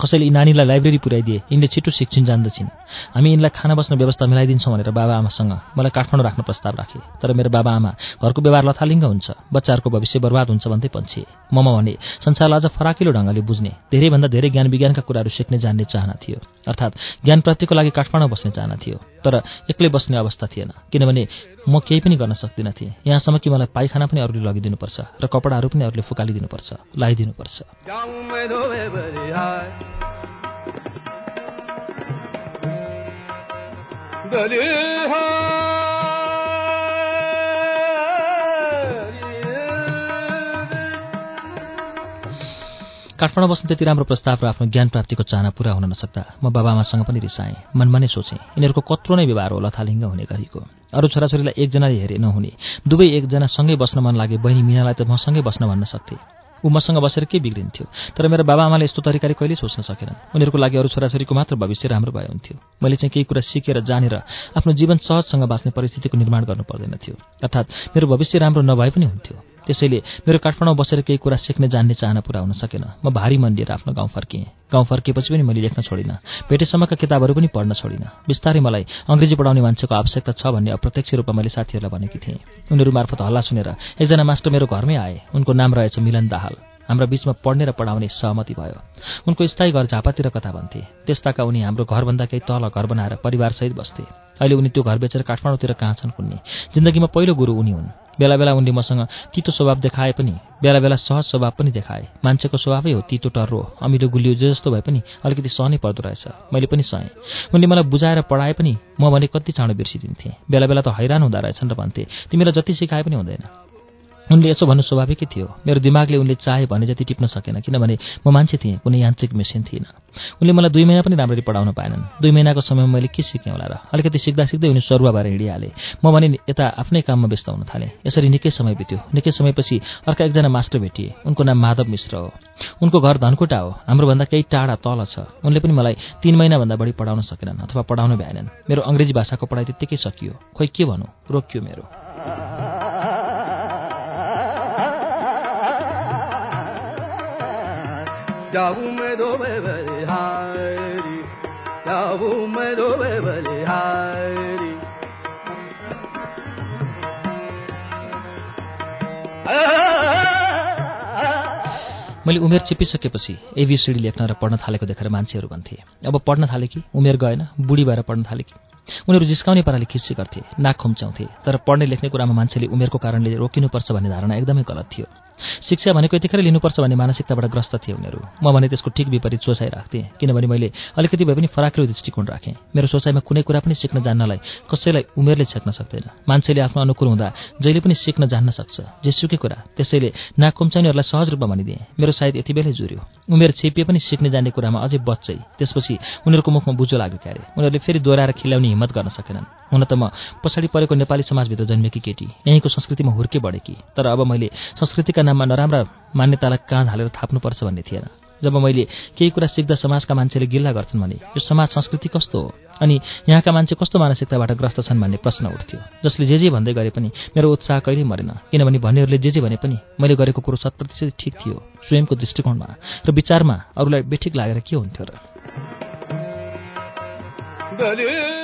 कसैले यी नानीलाई लाइब्रेरी पुर्याइदिए यिनले छिटो शिक्षण जान्दछिन्। हामी यिनलाई खाना बस्ने व्यवस्था मिलाइदिन्छौँ भनेर बाबाआमासँग मलाई काठमाडौँ राख्न प्रस्ताव राखे। तर मेरो बाबाआमा घरको व्यवहार लथालिङ्ग हुन्छ बच्चाहरूको भविष्य बर्बाद हुन्छ भन्दै पन्छे ममा भने संसारलाई अझ फराकिलो ढङ्गले बुझ्ने धेरैभन्दा धेरै ज्ञान विज्ञानका कुराहरू सिक्ने जान्ने चाहना थियो। अर्थात् ज्ञान प्राप्तिको लागि काठमाडौँ बस्ने चाहना थियो तर एक्लै बस्ने अवस्था थिएन। किनभने म केही पनि गर्न सक्दिनँ थिएँ। यहाँसम्म कि मलाई पाइखाना पनि अरूले लगिदिनुपर्छ र कपडाहरू पनि अरूले फुकालिदिनुपर्छ लगाइदिनुपर्छ काठमाडौँ बस्ने त्यति राम्रो प्रस्ताव र आफ्नो ज्ञान प्राप्तिको चाहना पुरा हुन नसक्दा म बाबाआमासँग पनि रिसाएँ। मनमा नै सोचेँ यिनीहरूको कत्रो नै व्यवहार हो लथालिङ्ग हुने गरेको। अरू छोराछोरीलाई एकजनाले हेरे नहुने। दुवै एकजना सँगै बस्न मन लागे बहिनी मिनालाई त म सँगै बस्न भन्न सक्थेँ। ऊ मसँग बसेर के बिग्रिन्थ्यो? तर मेरो बाबाआमाले यस्तो तरिकाले कहिले सोच्न सकेनन्। उनीहरूको लागि अरू छोराछोरीको मात्र भविष्य राम्रो भए हुन्थ्यो। मैले चाहिँ केही कुरा सिकेर जानेर आफ्नो जीवन सहजसँग बाँच्ने परिस्थितिको निर्माण गर्नु पर्दैन थियो। अर्थात् मेरो भविष्य राम्रो नभए पनि हुन्थ्यो। त्यसैले मेरो काठमाडौँ बसेर केही कुरा सिक्ने जान्ने चाहना पुरा हुन सकेन। म भारी मन लिएर आफ्नो गाउँ फर्किएँ। गाउँ फर्किएपछि पनि मैले लेख्न छोडिनँ। भेटेसम्मका किताबहरू पनि पढ्न छोडिनँ। बिस्तारै मलाई अङ्ग्रेजी पढाउने मान्छेको आवश्यकता छ भन्ने अप्रत्यक्ष रूपमा मैले साथीहरूलाई भनेकी थिएँ। उनीहरू मार्फत हल्ला सुनेर एकजना मास्टर मेरो घरमै आए। उनको नाम रहेछ मिलन दाहाल। हाम्रा बीचमा पढ्ने र पढाउने सहमति भयो। उनको स्थायी घर झापातिर कथा भन्थे। त्यस्ताका उनी हाम्रो घरभन्दा केही तल घर बनाएर परिवारसहित बस्थे। अहिले उनी त्यो घर बेचेर काठमाडौँतिर कहाँ छन् कुन्ने? जिन्दगीमा पहिलो गुरु उनी हुन्। बेला बेला उनले मसँग तितो स्वभाव देखाए पनि बेला बेला सहज स्वभाव पनि देखाए। मान्छेको स्वभावै हो तितो टर्रो अमिलो गुलियो जे जस्तो भए पनि अलिकति सहनै पर्दो रहेछ। मैले पनि सहेँ। उनले मलाई बुझाएर पढाए पनि म भने कति चाँडो बिर्सिदिन्थेँ। बेला बेला त हैरान हुँदो रहेछन् र भन्थे तिमीलाई जति सिकाए पनि हुँदैन। उनले यसो भन्नु स्वाभाविकै थियो। मेरो दिमागले उनले चाहे भने जति टिप्न सकेन किनभने म मान्छे थिएँ कुनै यान्त्रिक मेसिन थिइनँ उनले मलाई दुई महिना पनि राम्ररी पढाउन पाएनन्। दुई महिनाको समयमा मैले के सिकेँ होला र? अलिकति सिक्दा सिक्दै उनी सरुवा भएर हिँडिहालेँ। म भने यता आफ्नै काममा व्यस्त हुन थालेँ। यसरी निकै समय बित्यो। निकै समयपछि अर्का एकजना मास्टर भेटिए। उनको नाम माधव मिश्र हो। उनको घर धनकुटा हो। हाम्रोभन्दा केही टाढा तल छ। उनले पनि मलाई तिन महिनाभन्दा बढी पढाउन सकेनन् अथवा पढाउन भ्याएनन्। मेरो अङ्ग्रेजी भाषाको पढाइ त्यत्तिकै सकियो। खोइ के भनौँ रोकियो मेरो। जाऊ मैं दो बलिहारी जाऊ मैं दो बलिहारी मैले उमेर चिपिसकेपछि एबिसिडी लेख्न र पढ्न थालेको देखेर मान्छेहरू भन्थे। अब पढ्न थाले कि? उमेर गएन बुढी भएर पढ्न थाले कि? उनीहरू जिस्काउने पाराले खिस्सी गर्थे नाक खुम्च्याउँथे तर पढ्ने लेख्ने कुरामा मान्छेले उमेरको कारणले रोकिनुपर्छ भन्ने धारणा एकदमै गलत थियो। शिक्षा भनेको यतिखेर लिनुपर्छ भन्ने मानसिकताबाट ग्रस्त थिए उनीहरू। म भने त्यसको ठिक विपरीत सोचाइ राख्थेँ किनभने मैले अलिकति भए पनि फराकिलो दृष्टिकोण राखेँ। मेरो सोचाइमा कुनै कुरा पनि सिक्न जान्नलाई कसैलाई उमेरले छेक्न सक्दैन। मान्छेले आफ्नो अनुकूल हुँदा जहिले पनि सिक्न जान्न सक्छ। जेसुकै कुरा त्यसैले नाक कुम्चाउनेहरूलाई सहज रूपमा भनिदिएँ। मेरो सायद यति बेलै जुर्यो। उमेर छेपिए पनि सिक्ने जान्ने कुरामा अझै बच्चै। त्यसपछि उनीहरूको मुखमा बुझो लाग्यो क्यारे। उनीहरूले फेरि दोहोऱ्याएर खिल्याउने हिम्मत गर्न सकेनन्। हुन त म पछाडि परेको नेपाली समाजभित्र जन्मेकी केटी। यहीँको संस्कृतिमा हुर्के बढेकी। तर अब मैले संस्कृतिका नाममा नराम्रा मान्यतालाई काँध हालेर थाप्नुपर्छ भन्ने थिएन। जब मैले केही कुरा सिक्दा समाजका मान्छेले गिल्ला गर्छन् भने यो समाज संस्कृति कस्तो हो? अनि यहाँका मान्छे कस्तो मानसिकताबाट ग्रस्त छन् भन्ने प्रश्न उठ्थ्यो। जसले जे जे भन्दै गरे पनि मेरो उत्साह कहिल्यै मरेन। किनभने भन्नेहरूले जे जे भने पनि मैले गरेको कुरो शत प्रतिशत ठिक थियो। स्वयंको दृष्टिकोणमा र विचारमा अरूलाई बेठिक लागेर के हुन्थ्यो र?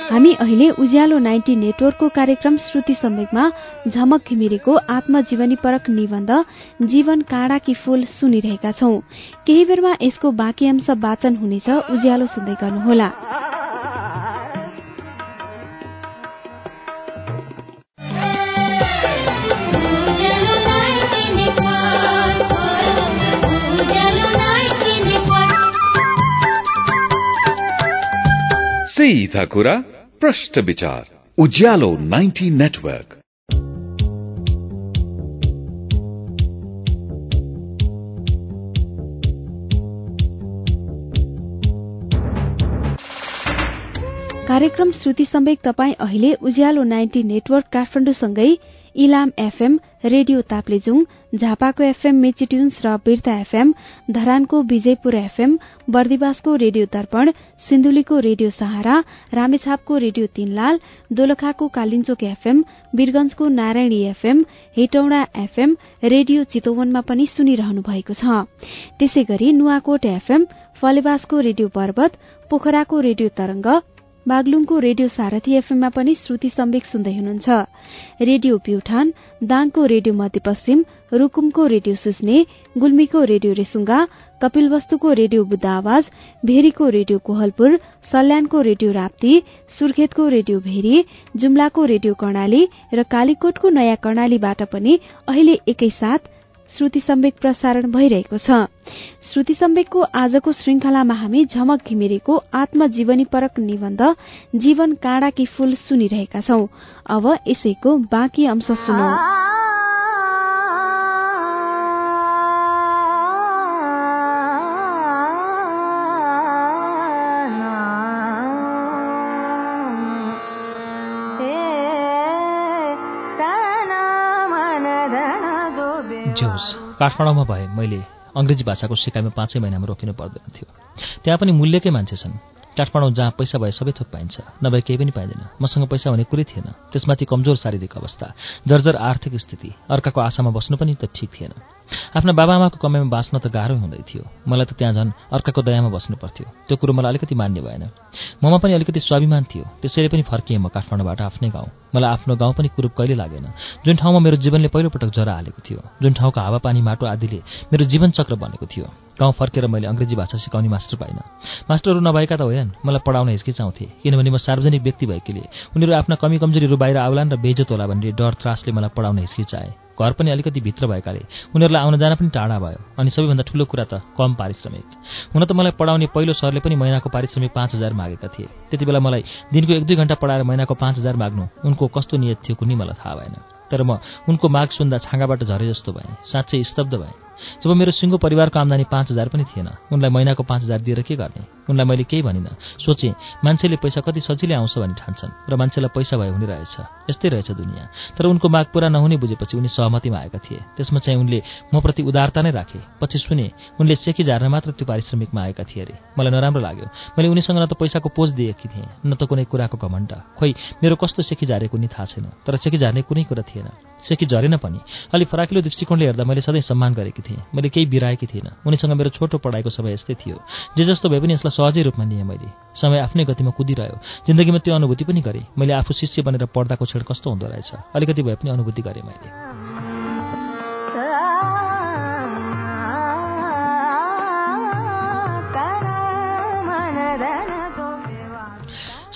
हामी अहिले उज्यालो नाइन्टी नेटवर्कको कार्यक्रम श्रुति सम्वेकमा झमक घिमिरेको आत्मजीवनीपरक निबन्ध जीवन काँडाकी फूल सुनिरहेका छौं। केही बेरमा यसको बाँकी अंश वाचन हुनेछ उज्यालो सुन्दै गर्नुहोला। सीधा कुरा। प्रश्न विचार उज्यालो 90 नेटवर्क। कार्यक्रम श्रुति सम्वेक तपाईँ अहिले उज्यालो नाइन्टी नेटवर्क काठमाडौँसँगै इलाम एफएम रेडियो ताप्लेजुङ झापाको एफएम मेचिट्युन्स र बिर्ता एफएम धरानको विजयपुर एफएम बर्दिवासको रेडियो दर्पण सिन्धुलीको रेडियो सहारा रामेछापको रेडियो तीनलाल दोलखाको Kalinchowk FM वीरगंजको Narayani FM Hetauda FM radio चितौवनमा पनि सुनिरहनु भएको छ। त्यसै गरी नुवाकोट एफएम फलेवासको रेडियो पर्वत पोखराको रेडियो तरंग बागलुङको रेडियो सारथी एफएममा पनि श्रुति सम्वेक सुन्दै हुनुहुन्छ। रेडियो प्युठान दाङको रेडियो मध्यपश्चिम रूकुमको रेडियो सुस्ने गुल्मीको रेडियो रेसुङ्गा कपिलवस्तुको रेडियो बुद्ध आवाज भेरीको रेडियो कोहलपुर सल्यानको रेडियो राप्ती सुर्खेतको रेडियो भेरी जुम्लाको रेडियो कर्णाली र कालीकोटको नयाँ कर्णालीबाट पनि अहिले एकैसाथ श्रुति सम्वेक प्रसारण भइरहेको छ। श्रुति सम्वेकको आजको श्रृंखलामा हामी झमक घिमिरेको आत्मजीवनीपरक निबन्ध जीवन काँडाकी फूल सुनिरहेका छौं। अब यसैको बाँकी अंश सुनौ। जे होस्। काठमाडौँमा भए मैले अङ्ग्रेजी भाषाको सिकाइमा पाँचै महिनामा रोकिनु पर्दैन थियो। त्यहाँ पनि मूल्यकै मान्छे छन्। काठमाडौँ जहाँ पैसा भए सबै थोक पाइन्छ नभए केही पनि पाइँदैन। मसँग पैसा हुने कुरै थिएन। त्यसमाथि कमजोर शारीरिक अवस्था जर्जर आर्थिक स्थिति अर्काको आशामा बस्नु पनि त ठिक थिएन। आफ्ना बाबाआमाको कमाइमा बाँच्न त गाह्रै हुँदै थियो। मलाई त त्यहाँ झन् अर्काको दयामा बस्नु पर्थ्यो। त्यो कुरो मलाई अलिकति मान्य भएन। ममा पनि अलिकति स्वाभिमान थियो। त्यसैले पनि फर्किएँ म काठमाडौँबाट आफ्नै गाउँ। मलाई आफ्नो गाउँ पनि कुरूप कहिले लागेन। जुन ठाउँमा मेरो जीवनले पहिलोपटक जरा हालेको थियो जुन ठाउँको हावापानी माटो आदिले मेरो जीवन चक्र बनेको थियो। गाउँ फर्केर मैले अङ्ग्रेजी भाषा सिकाउने मास्टर पाइनँ। मास्टरहरू नभएका त होइनन्। मलाई पढाउन हिचकिचाउँथे। किनभने म सार्वजनिक व्यक्ति भएकोले उनीहरू आफ्ना कमी कमजोरीहरू बाहिर आउलान् र बेइज्जत होला भन्ने डर त्रासले मलाई पढाउन हिचकिचाए। घर पनि अलिकति भित्र भएकाले उनीहरूलाई आउन जान पनि टाढा भयो। अनि सबैभन्दा ठुलो कुरा त कम पारिश्रमिक। हुन त मलाई पढाउने पहिलो सरले पनि महिनाको पारिश्रमिक पाँच हजार मागेका थिए। त्यति बेला मलाई दिनको एक दुई घन्टा पढाएर महिनाको पाँच हजार माग्नु उनको कस्तो नियत थियो कुनै मलाई थाहा भएन। तर म उनको माग सुन्दा छाँगाबाट झरे जस्तो भएँ साँच्चै स्तब्ध भएँ। जब मेरो सिङ्गो परिवारको आम्दानी पाँच हजार पनि थिएन उनलाई महिनाको पाँच हजार दिएर के गर्ने? उनलाई मैले केही भनिनँ सोचेँ मान्छेले पैसा कति सजिलै आउँछ भनी ठान्छन् र मान्छेलाई पैसा भए हुने रहेछ यस्तै रहेछ दुनियाँ। तर उनको माग पुरा नहुने बुझेपछि उनी सहमतिमा आएका थिए। त्यसमा चाहिँ उनले मप्रति उदारता नै राखे। पछि सुने उनले सेकी झार्न मात्र त्यो पारिश्रमिकमा आएका थिए अरे। मलाई नराम्रो लाग्यो। मैले उनीसँग न त पैसाको पोज दिएकी थिएँ न त कुनै कुराको घमण्ड। खोइ मेरो कस्तो सेकी झारेको नि थाहा छैन तर सेकी झार्ने कुनै कुरा थिएन। सेकी झरेन पनि। अलि फराकिलो दृष्टिकोणले हेर्दा मैले सधैँ सम्मान गरेकी थिएँ। मैले केही बिराएकी थिइनँ उनीसँग मेरो छोटो पढाइको समय यस्तै थियो। जे जस्तो भए पनि यसलाई सहजै रूपमा लिएँ मैले। समय आफ्नै गतिमा कुदिरह्यो। जिन्दगीमा त्यो अनुभूति पनि गरेँ। मैले आफू शिष्य बनेर पढ्दाको क्षण कस्तो हुँदो रहेछ। अलिकति भए पनि अनुभूति गरेँ मैले।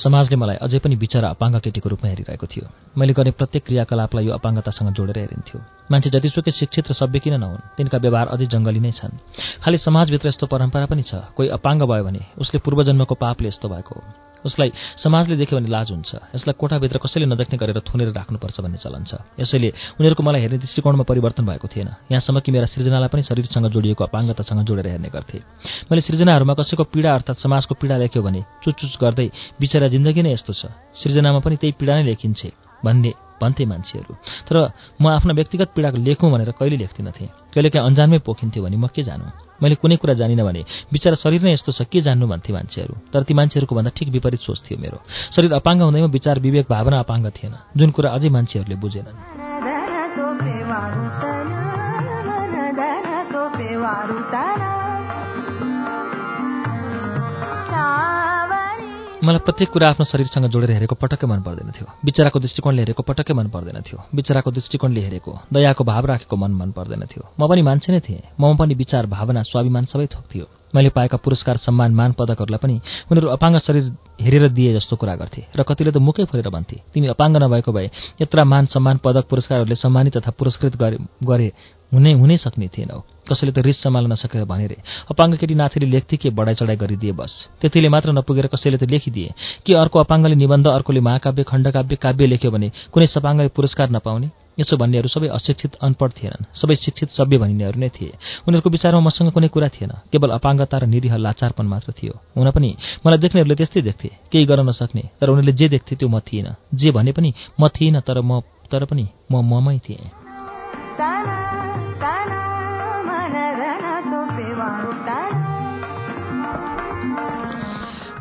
समाजले मलाई अझै पनि बिचरा अपाङ्ग केटीको रूपमा हेरिरहेको थियो। मैले गर्ने प्रत्येक क्रियाकलापलाई यो अपाङ्गतासँग जोडेर हेरिन्थ्यो। मान्छे जतिसुकै शिक्षित र सभ्य किन नहुन् तिनका व्यवहार अझै जङ्गली नै छन्। खालि समाजभित्र यस्तो परम्परा पनि छ। कोही अपाङ्ग भयो भने उसले पूर्वजन्मको पापले यस्तो भएको हो। उसलाई समाजले देख्यो भने लाज हुन्छ। यसलाई कोठाभित्र कसैले नदेख्ने गरेर थुनेर राख्नुपर्छ भन्ने चलन छ। यसैले उनीहरूको मलाई हेर्ने दृष्टिकोणमा परिवर्तन भएको थिएन। यहाँसम्म कि मेरा सृजनालाई पनि शरीरसँग जोडिएको अपाङ्गतासँग जोडेर हेर्ने गर्थे। मैले सृजनाहरूमा कसैको पीडा अर्थात् समाजको पीडा लेख्यो भने चुचुच गर्दै बिचरा जिन्दगी नै यस्तो छ। सृजनामा पनि त्यही पीडा नै लेखिन्छे भन्ने भन्थे मान्छेहरू। तर म आफ्नो व्यक्तिगत पीडाको लेखौँ भनेर कहिले लेख्दिनँ थिएँ कहिलेकाहीँ अन्जानमै पोखिन्थ्यो भने म के जानु? मैले कुनै कुरा जानिनँ भने बिचरा शरीर नै यस्तो छ के जान्नु भन्थे मान्छेहरू। तर ती मान्छेहरूको भन्दा ठिक विपरीत सोच थियो मेरो। शरीर अपाङ्ग हुँदैमा विचार विवेक भावना अपाङ्ग थिएन। जुन कुरा अझै मान्छेहरूले बुझेनन्। मलाई प्रत्येक कुरा आफ्नो शरीरसँग जोडेर हेरेको पटक्कै मन पर्दैन थियो। बिचराको दृष्टिकोणले हेरेको पटक्कै मन पर्दैन थियो। बिचराको दृष्टिकोणले हेरेको दयाको भाव राखेको मन मन पर्दैन थियो। म पनि मान्छे नै थिएँ। ममा पनि विचार भावना स्वाभिमान सबै थोक थियो। मैले पाएका पुरस्कार सम्मान मान पदकहरूलाई पनि उनीहरू अपाङ्ग शरीर हेरेर दिए जस्तो कुरा गर्थे र कतिले त मुखै फोरेर भन्थे तिमी अपाङ्ग नभएको भए यत्र मान सम्मान पदक पुरस्कारहरूले सम्मानित तथा पुरस्कृत गरे हुनै हुनै सक्ने थिएनौ। कसैले त रिस सम्हाल्न नसकेर भनेरे। अपाङ्ग केटी नाथीले लेख्थे के बढाइ चढाइ गरिदिए बस। त्यतिले मात्र नपुगेर कसैले त लेखिदिए। कि अर्को अपाङ्गले निबन्ध अर्कोले महाकाव्य खण्डकाव्य काव्य लेख्यो भने कुनै सपाङ्गले पुरस्कार नपाउने? यसो भन्नेहरू सबै अशिक्षित अनपढ थिएनन्। सबै शिक्षित सभ्य भनिनेहरू नै थिए। उनीहरूको विचारमा मसँग कुनै कुरा थिएन। केवल अपाङ्गता र निरीह लाचारपन मात्र थियो। हुन पनि मलाई देख्नेहरूले त्यस्तै देख्थे। केही गर्न नसक्ने। तर उनीहरूले जे देख्थे त्यो म थिइनँ जे भने पनि म थिइनँ तर म तर पनि म ममै थिएँ।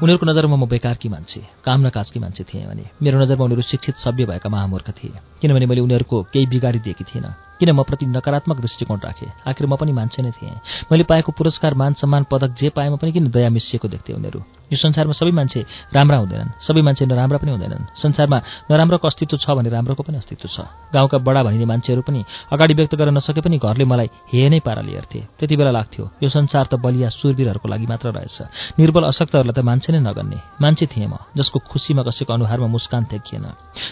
उनीहरूको नजरमा म बेकारकी मान्छे काम न काजकी मान्छे थिएँ भने मेरो नजरमा उनीहरू शिक्षित सभ्य भएका महामूर्ख थिए किनभने मैले उनीहरूको केही बिगारी दिएकी थिइनँ। किन म प्रति नकारात्मक दृष्टिकोण राखेँ? आखिर म पनि मान्छे नै थिएँ। मैले पाएको पुरस्कार मान सम्मान पदक जे पाएमा पनि किन दया मिसिएको देख्थेँ उनीहरू? यो संसारमा सबै मान्छे राम्रा हुँदैनन्। सबै मान्छे नराम्रा पनि हुँदैनन्। संसारमा नराम्रोको अस्तित्व छ भने राम्रोको पनि अस्तित्व छ। गाउँका बडा भनिने मान्छेहरू पनि अगाडि व्यक्त गर्न नसके पनि घरले मलाई हे नै पाराले हेर्थे। त्यति बेला लाग्थ्यो यो संसार त बलिया सुरवीरहरूको लागि मात्र रहेछ। निर्बल अशक्तहरूलाई त मान्छे नै नगर्ने मान्छे थिएँ म जसको खुसीमा कसैको अनुहारमा मुस्कान थेकिएन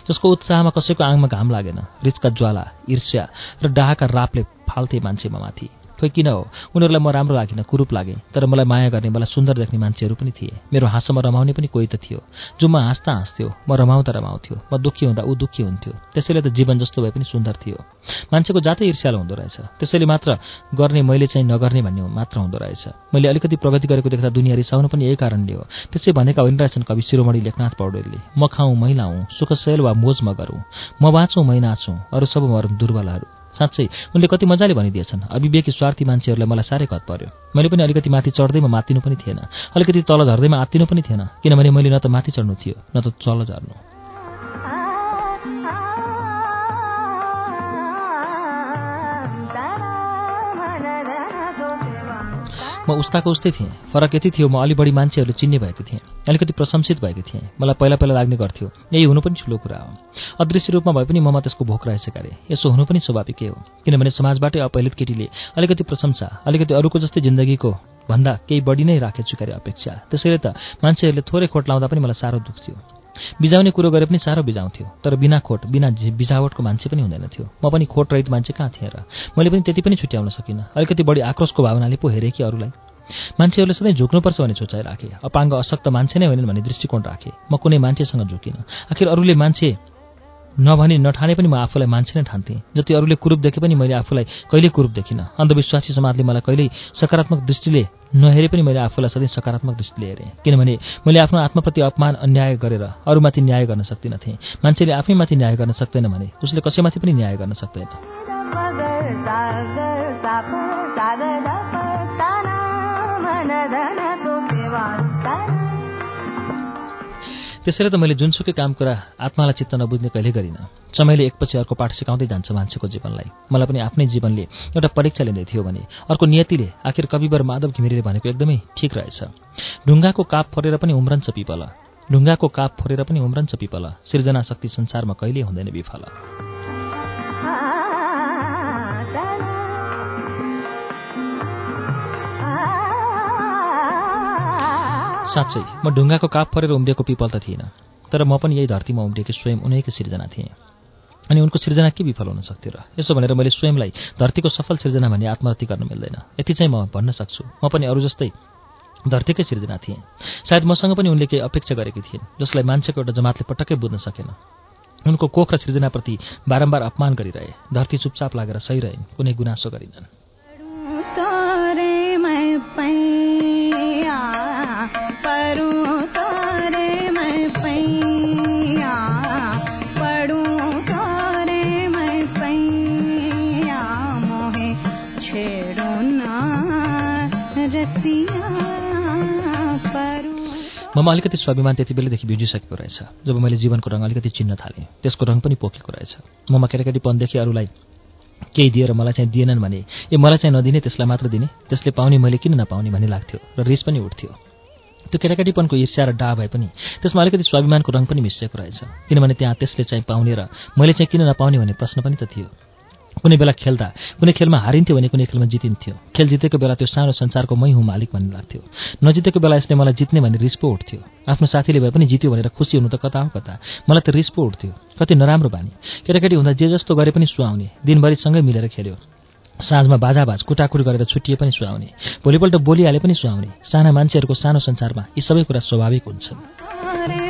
जसको उत्साहमा कसैको आङमा घाम लागेन। रिचका ज्वाला ईर्ष्या र डाहाका रापले फाल्थे मान्छेमा माथि। खोइ किन हो? उनीहरूलाई म राम्रो लागिनँ कुरूप लागेँ। तर मलाई माया गर्ने मलाई सुन्दर देख्ने मान्छेहरू पनि थिए। मेरो हाँसोमा रमाउने पनि कोही त थियो। जो म हाँस्दा हाँस्थ्यो म रमाउँदा रमाउँथ्यो म दुःखी हुँदा ऊ दुःखी हुन्थ्यो। त्यसैले त जीवन जस्तो भए पनि सुन्दर थियो। मान्छेको जातै ईर्ष्यालो हुँदो रहेछ। त्यसैले मात्र गर्ने मैले चाहिँ नगर्ने भन्ने मात्र हुँदो रहेछ। मैले अलिकति प्रगति गरेको देख्दा दुनियाँ रिसाउनु पनि यही कारणले हो। त्यसै भनेका होइन रहेछन् कवि शिरोमणि लेखनाथ पौडेलले म खाउँ मै लाउँ सुखशैल वा मोज म गरौँ म बाँचौँ मै नाचौँ अरू सब मरौँ दुर्बलहरू। साँच्चै उनले कति मजाले भनिदिएछन्। अविवेकी स्वार्थी मान्छेहरूलाई मलाई साह्रै घत पर्यो। मैले पनि अलिकति माथि चढ्दैमा मातिनु पनि थिएन। अलिकति तल झर्दैमा आत्तिनु पनि थिएन। किनभने मैले न त माथि चढ्नु थियो न त तल झर्नु। म उस्ताको उस्तै थिएँ। फरक यति थियो म अलि बढी मान्छेहरूले चिन्ने भएको थिएँ। अलिकति प्रशंसित भएको थिएँ। मलाई पहिला पहिला लाग्ने गर्थ्यो यही हुनु पनि ठुलो कुरा हो। अदृश्य रूपमा भए पनि ममा त्यसको भोक रहेछ कार्य यसो हुनु पनि स्वाभाविकै हो। किनभने समाजबाटै अपहिलित केटीले अलिकति प्रशंसा अलिकति अरूको जस्तै जिन्दगीको भन्दा केही बढी नै राखेछु कार्य अपेक्षा। त्यसैले त मान्छेहरूले थोरै खोट लाउँदा पनि मलाई साह्रो दुख्थ्यो। बिजाउने कुरो गरे पनि साह्रो बिजाउँथ्यो। तर बिना खोट बिना बिजावटको मान्छे पनि हुँदैन थियो म पनि खोट रहित मान्छे कहाँ थिएँ र? मैले पनि त्यति पनि छुट्याउन सकिनँ। अलिकति बढी आक्रोशको भावनाले पो हेरेँ कि अरूलाई। मान्छेहरूले सधैँ झुक्नुपर्छ भन्ने सोचाइ राखेँ। अपाङ्ग अशक्त मान्छे नै होइनन् भन्ने दृष्टिकोण राखेँ। म कुनै मान्छेसँग झुकिनँ। आखिर अरूले मान्छे नभनी नठाने पनि म आफूलाई मान्छे नै ठान्थेँ। जति अरूले कुरूप देखे पनि मैले आफूलाई कहिल्यै कुरूप देखिनँ। अन्धविश्वासी समाजले मलाई कहिल्यै सकारात्मक दृष्टिले नहेरे पनि मैले आफूलाई सधैँ सकारात्मक दृष्टिले हेरेँ। किनभने मैले आफ्नो आत्मप्रति अपमान अन्याय गरेर अरूमाथि न्याय गर्न सक्दिनँ थिएँ। मान्छेले आफैमाथि न्याय गर्न सक्दैन भने उसले कसैमाथि पनि न्याय गर्न सक्दैन। त्यसैले त मैले जुनसुकै काम कुरा आत्मालाई चित्त नबुझ्ने कहिले गरिनँ। समयले एकपछि अर्को पाठ सिकाउँदै जान्छ मान्छेको जीवनलाई। मलाई पनि आफ्नै जीवनले एउटा परीक्षा लिँदै थियो भने अर्को नियतिले आखिर कविवर माधव घिमिरेले भनेको एकदमै ठिक रहेछ। ढुङ्गाको काप फोरेर पनि उम्रन्छ पिपल। ढुङ्गाको काप फोरेर पनि उम्रन्छ पिपल। सृजना शक्ति संसारमा कहिल्यै हुँदैन विफल। साँच्चै म ढुङ्गाको काप परेर उम्रिएको पिपल त थिइनँ तर म पनि यही धरतीमा उम्रिएकी स्वयं उनैकै सिर्जना थिएँ। अनि उनको सिर्जना के विफल हुन सक्थ्यो र? यसो भनेर मैले स्वयंलाई धरतीको सफल सिर्जना भनी आत्महत्या गर्न मिल्दैन। यति चाहिँ म भन्न सक्छु। म पनि अरू जस्तै धरतीकै सिर्जना थिएँ। सायद मसँग पनि उनले केही अपेक्षा गरेकी थिइन् जसलाई मान्छेको एउटा जमातले पटक्कै बुझ्न सकेन। उनको कोख र सिर्जनाप्रति बारम्बार अपमान गरिरहे धरती चुपचाप लागेर सहिरहन् कुनै गुनासो गरिनन्। ममा अलिकति स्वाभिमान त्यति बेलैदेखि भिजिसकेको रहेछ जब मैले जीवनको रङ अलिकति चिन्न थालेँ त्यसको रङ पनि पोखेको रहेछ। ममा केटाकेटीपनदेखि अरूलाई केही दिएर मलाई चाहिँ दिएनन् भने ए मलाई चाहिँ नदिने त्यसलाई मात्र दिने त्यसले पाउने मैले किन नपाउने? भन्ने लाग्थ्यो र रिस पनि उठ्थ्यो। त्यो केटाकेटीपनको ईर्ष्या र डा भए पनि त्यसमा अलिकति स्वाभिमानको रङ पनि मिसिएको रहेछ किनभने त्यहाँ त्यसले चाहिँ पाउने र मैले चाहिँ किन नपाउने भन्ने प्रश्न पनि त थियो। कुनै बेला खेल्दा कुनै खेलमा हारिन्थ्यो भने कुनै खेलमा जितिन्थ्यो। खेल जितेको बेला त्यो सानो संसारको मै हुँ मालिक भन्ने लाग्थ्यो। नजितेको बेला यसले मलाई जित्ने भन्ने रिस पो उठ्थ्यो। आफ्नो साथीले भए पनि जित्यो भनेर खुसी हुनु त कता हो कता। मलाई त रिस पो उठ्थ्यो। कति नराम्रो बानी। केटाकेटी हुँदा जे जस्तो गरे पनि सुहाउने। दिनभरि सँगै मिलेर खेल्यो। साँझमा बाजाबाज कुटाकुट गरेर छुट्टिए पनि सुहाउने। भोलिपल्ट बोलिहाले पनि सुहाउने। साना मान्छेहरूको सानो संसारमा यी सबै कुरा स्वाभाविक हुन्छन्।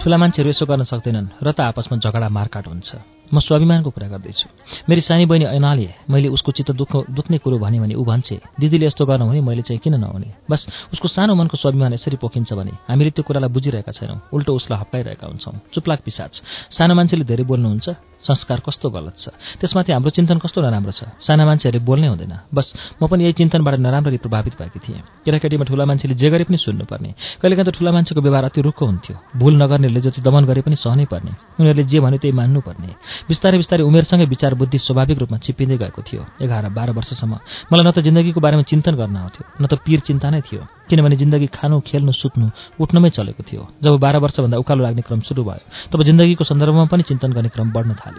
ठुला मान्छेहरू यसो गर्न सक्दैनन् र त आपसमा झगडा मारकाट हुन्छ। म स्वाभिमानको कुरा गर्दैछु। मेरी सानी बहिनी ऐनाले मैले उसको चित्त दुख दुख्ने कुरो भने भने ऊ भन्छे दिदीले यस्तो गर्न हुने मैले चाहिँ किन नहुने? बस उसको सानो मनको स्वाभिमान यसरी पोखिन्छ भने हामीले त्यो कुरालाई बुझिरहेका छैनौँ। उल्टो उसलाई हप्काइरहेका हुन्छौँ। चुप्लाक पिसाच। साना मान्छेले धेरै बोल्नुहुन्छ। संस्कार कस्तो गलत छ? त्यसमाथि हाम्रो चिन्तन कस्तो नराम्रो छ? साना मान्छेहरूले बोल्नै हुँदैन। बस म पनि यही चिन्तनबाट नराम्ररी प्रभावित भएकी थिएँ। केटाकेटीमा ठुला मान्छेले जे गरे पनि सुन्नुपर्ने। कहिलेकाहीँ त ठुला मान्छेको व्यवहार अति रुखो हुन्थ्यो। भुल नगर्नेहरूले जति दमन गरे पनि सहनै पर्ने। उनीहरूले जे भन्यो त्यही मान्नुपर्ने। बिस्तारै बिस्तारै उमेरसँगै विचार बुद्धि स्वाभाविक रूपमा चिप्पिँदै गएको थियो। एघार बाह्र वर्षसम्म। मलाई न त जिन्दगीको बारेमा चिन्तन गर्न आउँथ्यो न त पीर चिन्ता नै थियो। किनभने जिन्दगी खानु खेल्नु सुत्नु उठ्नमै चलेको थियो। जब बाह्र वर्षभन्दा उकालो लाग्ने क्रम सुरु भयो तब जिन्दगीको सन्दर्भमा पनि चिन्तन गर्ने क्रम बढ्न थाल्यो।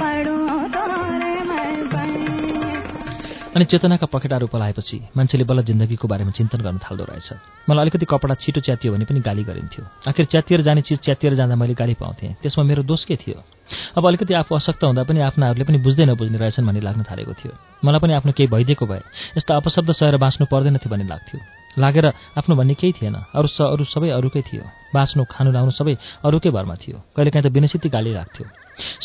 पै अनि चेतनाका पखेटाहरू पलाएपछि मान्छेले बल्ल जिन्दगीको बारेमा चिन्तन गर्न थाल्दो रहेछ। मलाई अलिकति कपडा छिटो च्यातियो भने पनि गाली गरिन्थ्यो। आखिर च्यातिएर जाने चिज च्यातिएर जाँदा मैले गाली पाउँथेँ। त्यसमा मेरो दोष के थियो? अब अलिकति आफू अशक्त हुँदा पनि आफ्नाहरूले पनि बुझ्दै नबुझ्ने रहेछन् भन्ने लाग्न थालेको थियो। मलाई पनि आफ्नो केही भइदिएको भए यस्ता अपशब्द सहेर बाँच्नु पर्दैन थियो भन्ने लाग्थ्यो। लागेर आफ्नो भन्ने केही थिएन। अरू स अरू सबै अरूकै थियो। बाँच्नु खानु लाउनु सबै अरूकै भरमा थियो। कहिलेकाहीँ त बिनसिती गाली लाग्थ्यो।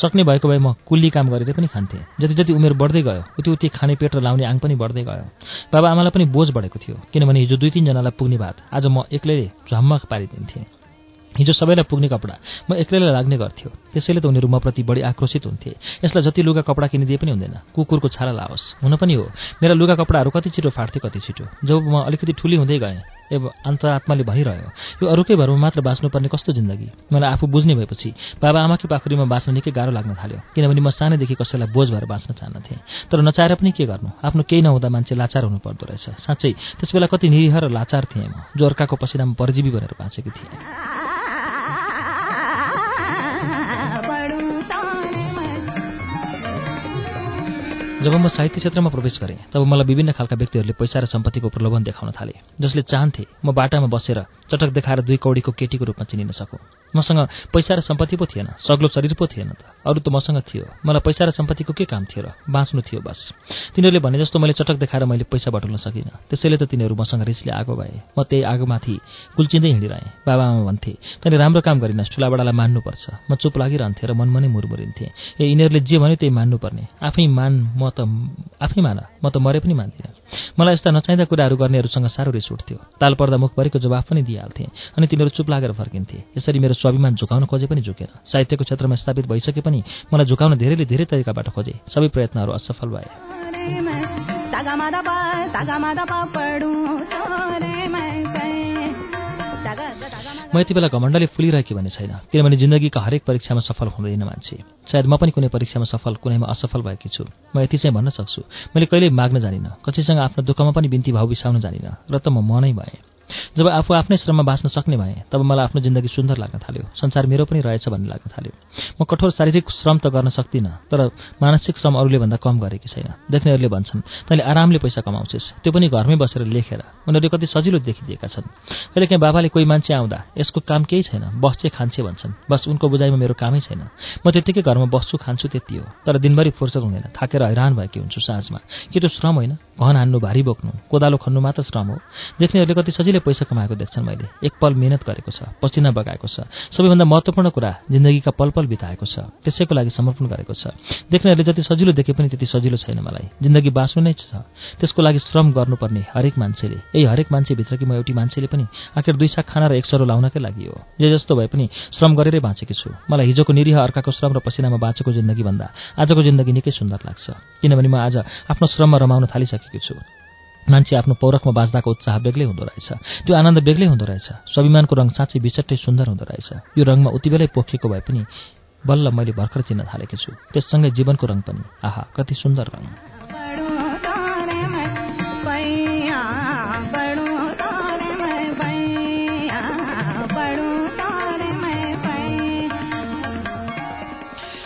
सक्ने भएको भए म कुल्ली काम गरेर पनि खान्थेँ। जति जति उमेर बढ्दै गयो उति उति खाने पेट र लाउने आङ पनि बढ्दै गयो। बाबा आमालाई पनि बोझ बढेको थियो किनभने हिजो दुई तिनजनालाई पुग्ने भात आज म एक्लैले झम्मक पारिदिन्थेँ। हिजो सबैलाई पुग्ने कपडा। म एक्लैलाई लाग्ने गर्थ्यो। त्यसैले त उनीहरू मप्रति बढी आक्रोशित हुन्थे। यसलाई जति लुगा कपडा किनिदिए पनि हुँदैन। कुकुरको छाला लाओस्। हुन पनि हो। मेरा लुगा कपडाहरू कति छिटो फाट्थे कति छिटो। जब म अलिकति ठुली हुँदै गएँ ए अन्तरात्माले भनिरह्यो यो अरूकै भरमा मात्र बाँच्नुपर्ने कस्तो जिन्दगी? मलाई आफू बुझ्ने भएपछि बाबा आमाकै पाखुरीमा बाँच्न निकै गाह्रो लाग्न थाल्यो। किनभने म सानैदेखि कसैलाई बोझ भएर बाँच्न चाहन्थेँ तर नचाहेर पनि के गर्नु? आफ्नो केही नहुँदा मान्छे लाचार हुनु पर्दो रहेछ। साँच्चै त्यसबेला कति निरीह र लाचार थिएँ म जो अर्काको पसिनामा परजीवी बनेर बाँचेकी थिएँ। जब म साहित्य क्षेत्रमा प्रवेश गरेँ तब मलाई विभिन्न खालका व्यक्तिहरूले पैसा र सम्पत्तिको प्रलोभन देखाउन थाले जसले चाहन्थे म बाटामा बसेर चटक देखाएर दुई कौडीको केटीको रूपमा चिनिन सकौँ। मसँग पैसा र सम्पत्ति पो थिएन सग्लो शरीर पो थिएन त। अरू त मसँग थियो। मलाई पैसा र सम्पत्तिको के काम थियो र? बाँच्नु थियो बस। तिनीहरूले भने जस्तो मैले चटक देखाएर मैले पैसा बटुल्न सकिनँ। त्यसैले त तिनीहरू मसँग रिसले आगो भए। म त्यही आगोमाथि कुल्चिँदै हिँडिरहेँ। बाबाआमा भन्थे तैँले राम्रो काम गरिनस् ठुलाबडालाई मान्नुपर्छ। म चुप लागिरहन्थेँ र मनमनै मुरमुरिन्थेँ। ए यिनीहरूले जे भन्यो त्यही मान्नुपर्ने। आफै मान म त आफै मान। म त मरे पनि मान्दिनँ। मलाई यस्ता नचाहिँदा कुराहरू गर्नेहरूसँग साह्रो रिस उठ्थ्यो। ताल पर्दा मुखभरिको जवाफ पनि दिइहाल्थेँ अनि तिनीहरू चुप लागेर फर्किन्थे। यसरी मेरो स्वाभिमान झुकाउन खोजे पनि झुकेन। साहित्यको क्षेत्रमा स्थापित भइसके पनि मलाई झुकाउन धेरैले धेरै तरिकाबाट खोजे। सबै प्रयत्नहरू असफल भए। म यति बेला घमण्डले फुलिरहेकी भन्ने छैन किनभने जिन्दगीका हरेक परीक्षामा सफल हुँदैन मान्छे। सायद म पनि कुनै परीक्षामा सफल कुनैमा असफल भएकी छु। म यति चाहिँ भन्न सक्छु। मैले कहिल्यै माग्न जानिनँ। कसैसँग आफ्नो दुःखमा पनि बिन्ती भाव बिसाउन जानिनँ र त म मनै भएँ। जब आफू आफ्नै श्रममा बाँच्न सक्ने भएँ तब मलाई आफ्नो जिन्दगी सुन्दर लाग्न थाल्यो। संसार मेरो पनि रहेछ भन्ने लाग्न थाल्यो। म कठोर शारीरिक श्रम त गर्न सक्दिनँ तर मानसिक श्रम अरूले भन्दा कम गरेकी छैन। देख्नेहरूले भन्छन् तैँले आरामले पैसा कमाउँछेस्। त्यो पनि घरमै बसेर लेखेर। उनीहरूले कति सजिलो देखिदिएका छन्। कहिलेकाहीँ बाबाले कोही मान्छे आउँदा यसको काम केही छैन। बस्छे खान्छे भन्छन्। बस उनको बुझाइमा मेरो कामै छैन। म त्यत्तिकै घरमा बस्छु खान्छु त्यति हो। तर दिनभरि फुर्सद हुँदैन। थाकेर हैरान भएकी हुन्छु साँझमा। के त्यो श्रम होइन? घन हान्नु भारी बोक्नु। कोदालो खन्नु मात्र श्रम हो। देख्नेहरूले कति सजिलै पैसा कमाएको देख्छन् मैले? एक पल मिहिनेत गरेको छ पसिना बगाएको छ सबैभन्दा महत्त्वपूर्ण कुरा जिन्दगीका पल पल बिताएको छ त्यसैको लागि समर्पण गरेको छ। देख्नेहरूले जति सजिलो देखे पनि त्यति सजिलो छैन मलाई। जिन्दगी बाँच्नु नै छ। त्यसको लागि श्रम गर्नुपर्ने हरेक मान्छेले। यही हरेक मान्छेभित्र कि म एउटी मान्छेले पनि आखिर दुई साग खाना र एक सरो लाउनकै लागि हो। जे जस्तो भए पनि श्रम गरेरै बाँचेकी छु। मलाई हिजोको निरीह अर्काको श्रम र पसिनामा बाँचेको जिन्दगी भन्दा आजको जिन्दगी निकै सुन्दर लाग्छ। किनभने म आज आफ्नो श्रममा रमाउन थालिसकेकी छु। मान्छे आफ्नो पौरखमा बाँच्दाको उत्साह बेग्लै हुँदो रहेछ। त्यो आनन्द बेग्लै हुँदो रहेछ। स्वाभिमानको रङ साँच्चै बिचट्टै सुन्दर हुँदो रहेछ। यो रङमा उति बेलै पोखिएको भए पनि बल्ल मैले भर्खर चिन्न थालेकी छु। त्यससँगै जीवनको रङ पनि। आहा कति सुन्दर रङ।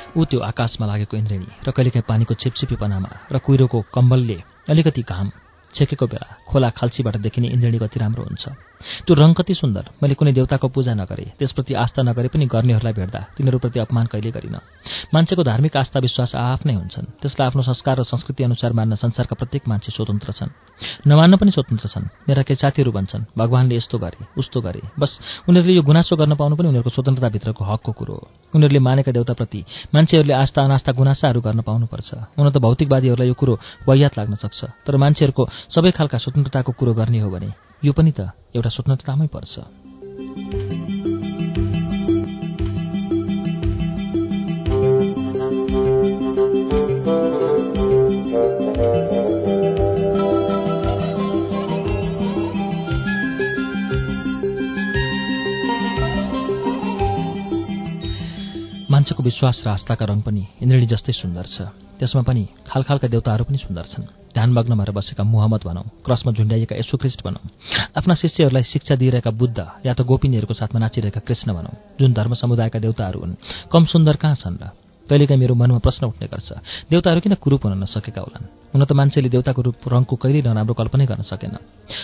ऊ त्यो आकाशमा लागेको इन्द्रेणी र कहिलेकाहीँ पानीको छिपछिपीपनामा र कुहिरोको कम्बलले अलिकति घाम छेकेको बेला खोला खाल्सीबाट देखिने इन्द्रेणी कति राम्रो हुन्छ। त्यो रङ कति सुन्दर। मैले कुनै देवताको पूजा नगरे त्यसप्रति आस्था नगरे पनि गर्नेहरूलाई भेट्दा तिनीहरूप्रति अपमान कहिले गरिनँ। मान्छेको धार्मिक आस्था विश्वास आआफ्नै हुन्छन्। त्यसलाई आफ्नो संस्कार र संस्कृति अनुसार मान्न संसारका प्रत्येक मान्छे स्वतन्त्र छन्। नमान्न पनि स्वतन्त्र छन्। मेरा केही साथीहरू भन्छन् भगवान्ले यस्तो गरे उस्तो गरे। बस उनीहरूले यो गुनासो गर्न पाउनु पनि उनीहरूको स्वतन्त्रताभित्रको हकको कुरो हो। उनीहरूले मानेका देवताप्रति मान्छेहरूले आस्था अनास्था गुनासाहरू गर्न पाउनुपर्छ। हुन त भौतिकवादीहरूलाई यो कुरो वैयात लाग्न सक्छ। तर मान्छेहरूको सबै खालका स्वतन्त्रताको कुरो गर्ने हो भने यो पनि त एउटा स्वतन्त्रतामै पर्छ। विश्वास र आस्थाका रङ पनि इन्द्रिणी जस्तै सुन्दर छ। त्यसमा पनि खालखालका देवताहरू पनि सुन्दर छन्। ध्यानमग्न भएर बसेका मुहम्मद भनौँ क्रसमा झुन्ड्याइएका यशुख्रिस्ट भनौँ आफ्ना शिष्यहरूलाई शिक्षा दिइरहेका बुद्ध या त गोपिनीहरूको साथमा नाचिरहेका कृष्ण भनौँ जुन धर्म समुदायका देवताहरू हुन् कम सुन्दर कहाँ छन् र? कहिलेकाहीँ मेरो मनमा प्रश्न उठ्ने गर्छ। देवताहरू किन कुरूप हुन नसकेका होलान्? हुन त मान्छेले देवताको रूप रङको कहिल्यै नराम्रो कल्पनै गर्न सकेन।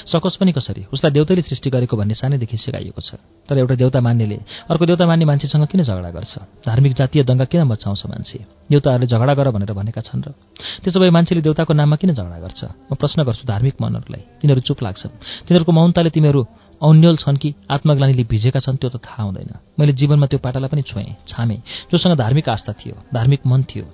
सकोस् पनि कसरी? उसलाई देवतैले सृष्टि गरेको भन्ने सानैदेखि सिकाइएको छ। तर एउटा देवता मान्नेले अर्को देवता मान्ने मान्छेसँग किन झगडा गर्छ? धार्मिक जातीय दङ्गा किन मचाउँछ मान्छे? देवताहरूले झगडा गर भनेर भनेका छन् र त्यसो भए मान्छेले देवताको नाममा किन झगडा गर्छ? म प्रश्न गर्छु धार्मिक मनहरूलाई। तिनीहरू चुप लाग्छन्। तिनीहरूको मौनताले तिमीहरू औन्यल छन् कि आत्मग्लानीले भिजेका छन् त्यो त थाहा हुँदैन। मैले जीवनमा त्यो पाटालाई पनि छोएँ छामेँ। जोसँग धार्मिक आस्था थियो धार्मिक मन थियो।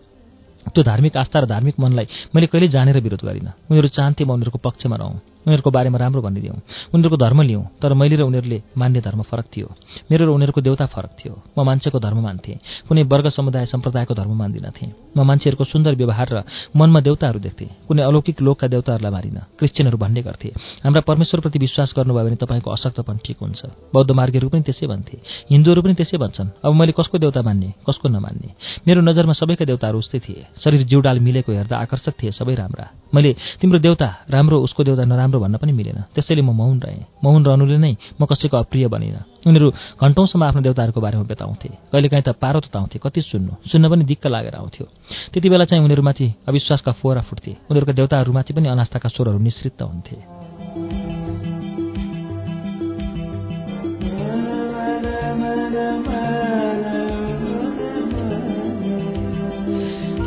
त्यो धार्मिक आस्था र धार्मिक मनलाई मैले कहिले जानेर विरोध गरिनँ। उनीहरू चाहन्थे म उनीहरूको पक्षमा रहँ। उनीहरूको बारेमा राम्रो भनिदिउँ। उनीहरूको धर्म लिउँ तर मैले र उनीहरूले मान्ने धर्म फरक थियो। मेरो र उनीहरूको देवता फरक थियो। म मान्छेको धर्म मान्थेँ। कुनै वर्ग समुदाय सम्प्रदायको धर्म मान्दिनथेँ। म मान्छेहरूको सुन्दर व्यवहार र मनमा देवताहरू देख्थेँ। कुनै अलौकिक लोकका देवताहरूलाई मारिन। क्रिस्चियनहरू भन्ने गर्थे। हाम्रा परमेश्वरप्रति विश्वास गर्नुभयो भने तपाईँको अशक्तपन ठिक हुन्छ। बौद्ध मार्गीहरू पनि त्यसै भन्थे। हिन्दूहरू पनि त्यसै भन्छन् अब मैले कसको देवता मान्ने कसको नमान्ने? मेरो नजरमा सबैका देवताहरू उस्तै थिए। शरीर जिउडाल मिलेको हेर्दा आकर्षक थिए सबै राम्रा। मैले तिम्रो देवता राम्रो उसको देवता नराम्रो भन्न पनि मिलेन। त्यसैले म मौन रहेँ। मौन रहनुले नै म कसैको अप्रिय बनिनँ। उनीहरू घन्टौँसम्म आफ्नो देवताहरूको बारेमा बताउँथे। कहिलेकाहीँ त पारो तताउँथे कति सुन्नु। सुन्न पनि दिक्क लागेर आउँथ्यो। त्यति बेला चाहिँ उनीहरूमाथि अविश्वासका फोरा फुट्थे। उनीहरूका देवताहरूमाथि पनि अनास्थाका स्वरहरू निश्रित हुन्थे।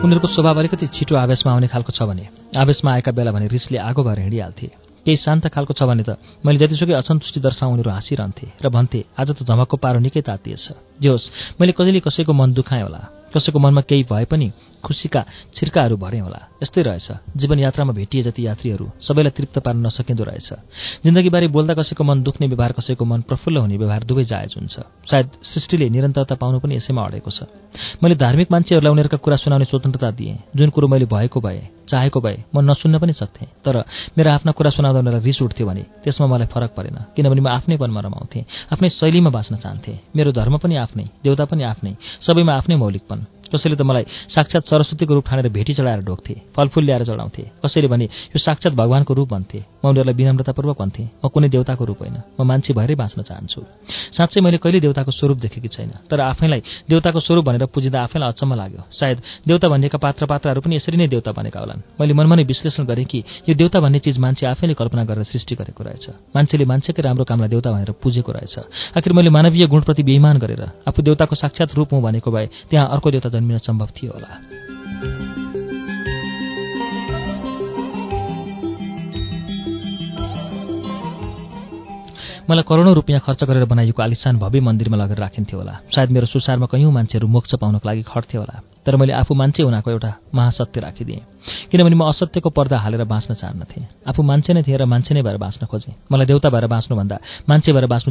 उनीहरूको स्वभाव अलिकति छिटो आवेशमा आउने खालको छ भने आवेशमा आएका बेला भने रिसले आगो भएर हिँडिहाल्थे। केही शान्त खालको छ भने त मैले जतिसुकै असन्तुष्टि दर्शाउँ उनीहरू हाँसिरहन्थे र भन्थे आज त झमकको पारो निकै तातिएछ। जे होस् मैले कहिले कसैको मन दुखाएँ होला। कसैको मनमा केही भए पनि खुसीका छिर्काहरू भरेँ होला। यस्तै रहेछ। जीवन यात्रामा भेटिए जति यात्रीहरू सबैलाई तृप्त पार्न नसकिँदो रहेछ। जिन्दगीबारे बोल्दा कसैको मन दुख्ने व्यवहार कसैको मन प्रफुल्ल हुने व्यवहार दुवै जायज हुन्छ। सायद सृष्टिले निरन्तरता पाउनु पनि यसैमा अडेको छ। मैले धार्मिक मान्छेहरूलाई उनीहरूका कुरा सुनाउने स्वतन्त्रता दिएँ। जुन कुरो मैले भएको भए चाहेको भए म नसुन्न पनि सक्थेँ। तर मेरा आफ्ना कुरा सुनाउँदा उनीहरूलाई रिस उठ्थ्यो भने त्यसमा मलाई फरक परेन किनभने म आफ्नै वनमा रमाउँथेँ आफ्नै शैलीमा बाँच्न चाहन्थेँ। मेरो धर्म पनि आफ्नै देउता पनि आफ्नै सबैमा आफ्नै मौलिकपन कसैले त मलाई साक्षात् सरस्वतीको रूप ठानेर भेटी चढाएर ढोक्थे फलफुल ल्याएर चढाउँथे। कसैले भने यो साक्षात् भगवान्को रूप भन्थे। म उनीहरूलाई विनम्रतापूर्वक भन्थे। म कुनै देवताको रूप होइन। म मान्छे भएरै बाँच्न चाहन्छु। साँच्चै मैले कहिले देवताको स्वरूप देखेकी छैन तर आफैलाई देवताको स्वरूप भनेर पुजिँदा आफैलाई अचम्म लाग्यो। सायद देवता भनिएका पात्र पात्राहरू पनि यसरी नै देवता बनेका होलान्। मैले मनमा नै विश्लेषण गरेँ कि यो देवता भन्ने चिज मान्छे आफैले कल्पना गरेर सृष्टि गरेको रहेछ। मान्छेले मान्छेकै राम्रो कामलाई देवता भनेर पुजेको रहेछ। आखिर मैले मानवीय गुणप्रति बेइमान गरेर आफू देवताको साक्षात् रूप हुँ भनेको भए त्यहाँ अर्को देवता जन्मिन सम्भव थियो होला। मलाई करोडौँ रुपियाँ खर्च गरेर बनाइएको आलिसान भव्य मन्दिरमा लगेर राखिन्थ्यो होला। सायद मेरो सुसारमा कैयौँ मान्छेहरू मोक्ष पाउनको लागि खट्थे होला। तर मैले आफू मान्छे हुनाको एउटा महासत्य राखिदिएँ। किनभने म असत्यको पर्दा हालेर बाँच्न चाहन्नथेँ। आफू मान्छे नै थिएँ र मान्छे नै भएर बाँच्न खोजेँ। मलाई देउता भएर बाँच्नुभन्दा मान्छे भएर बाँच्नु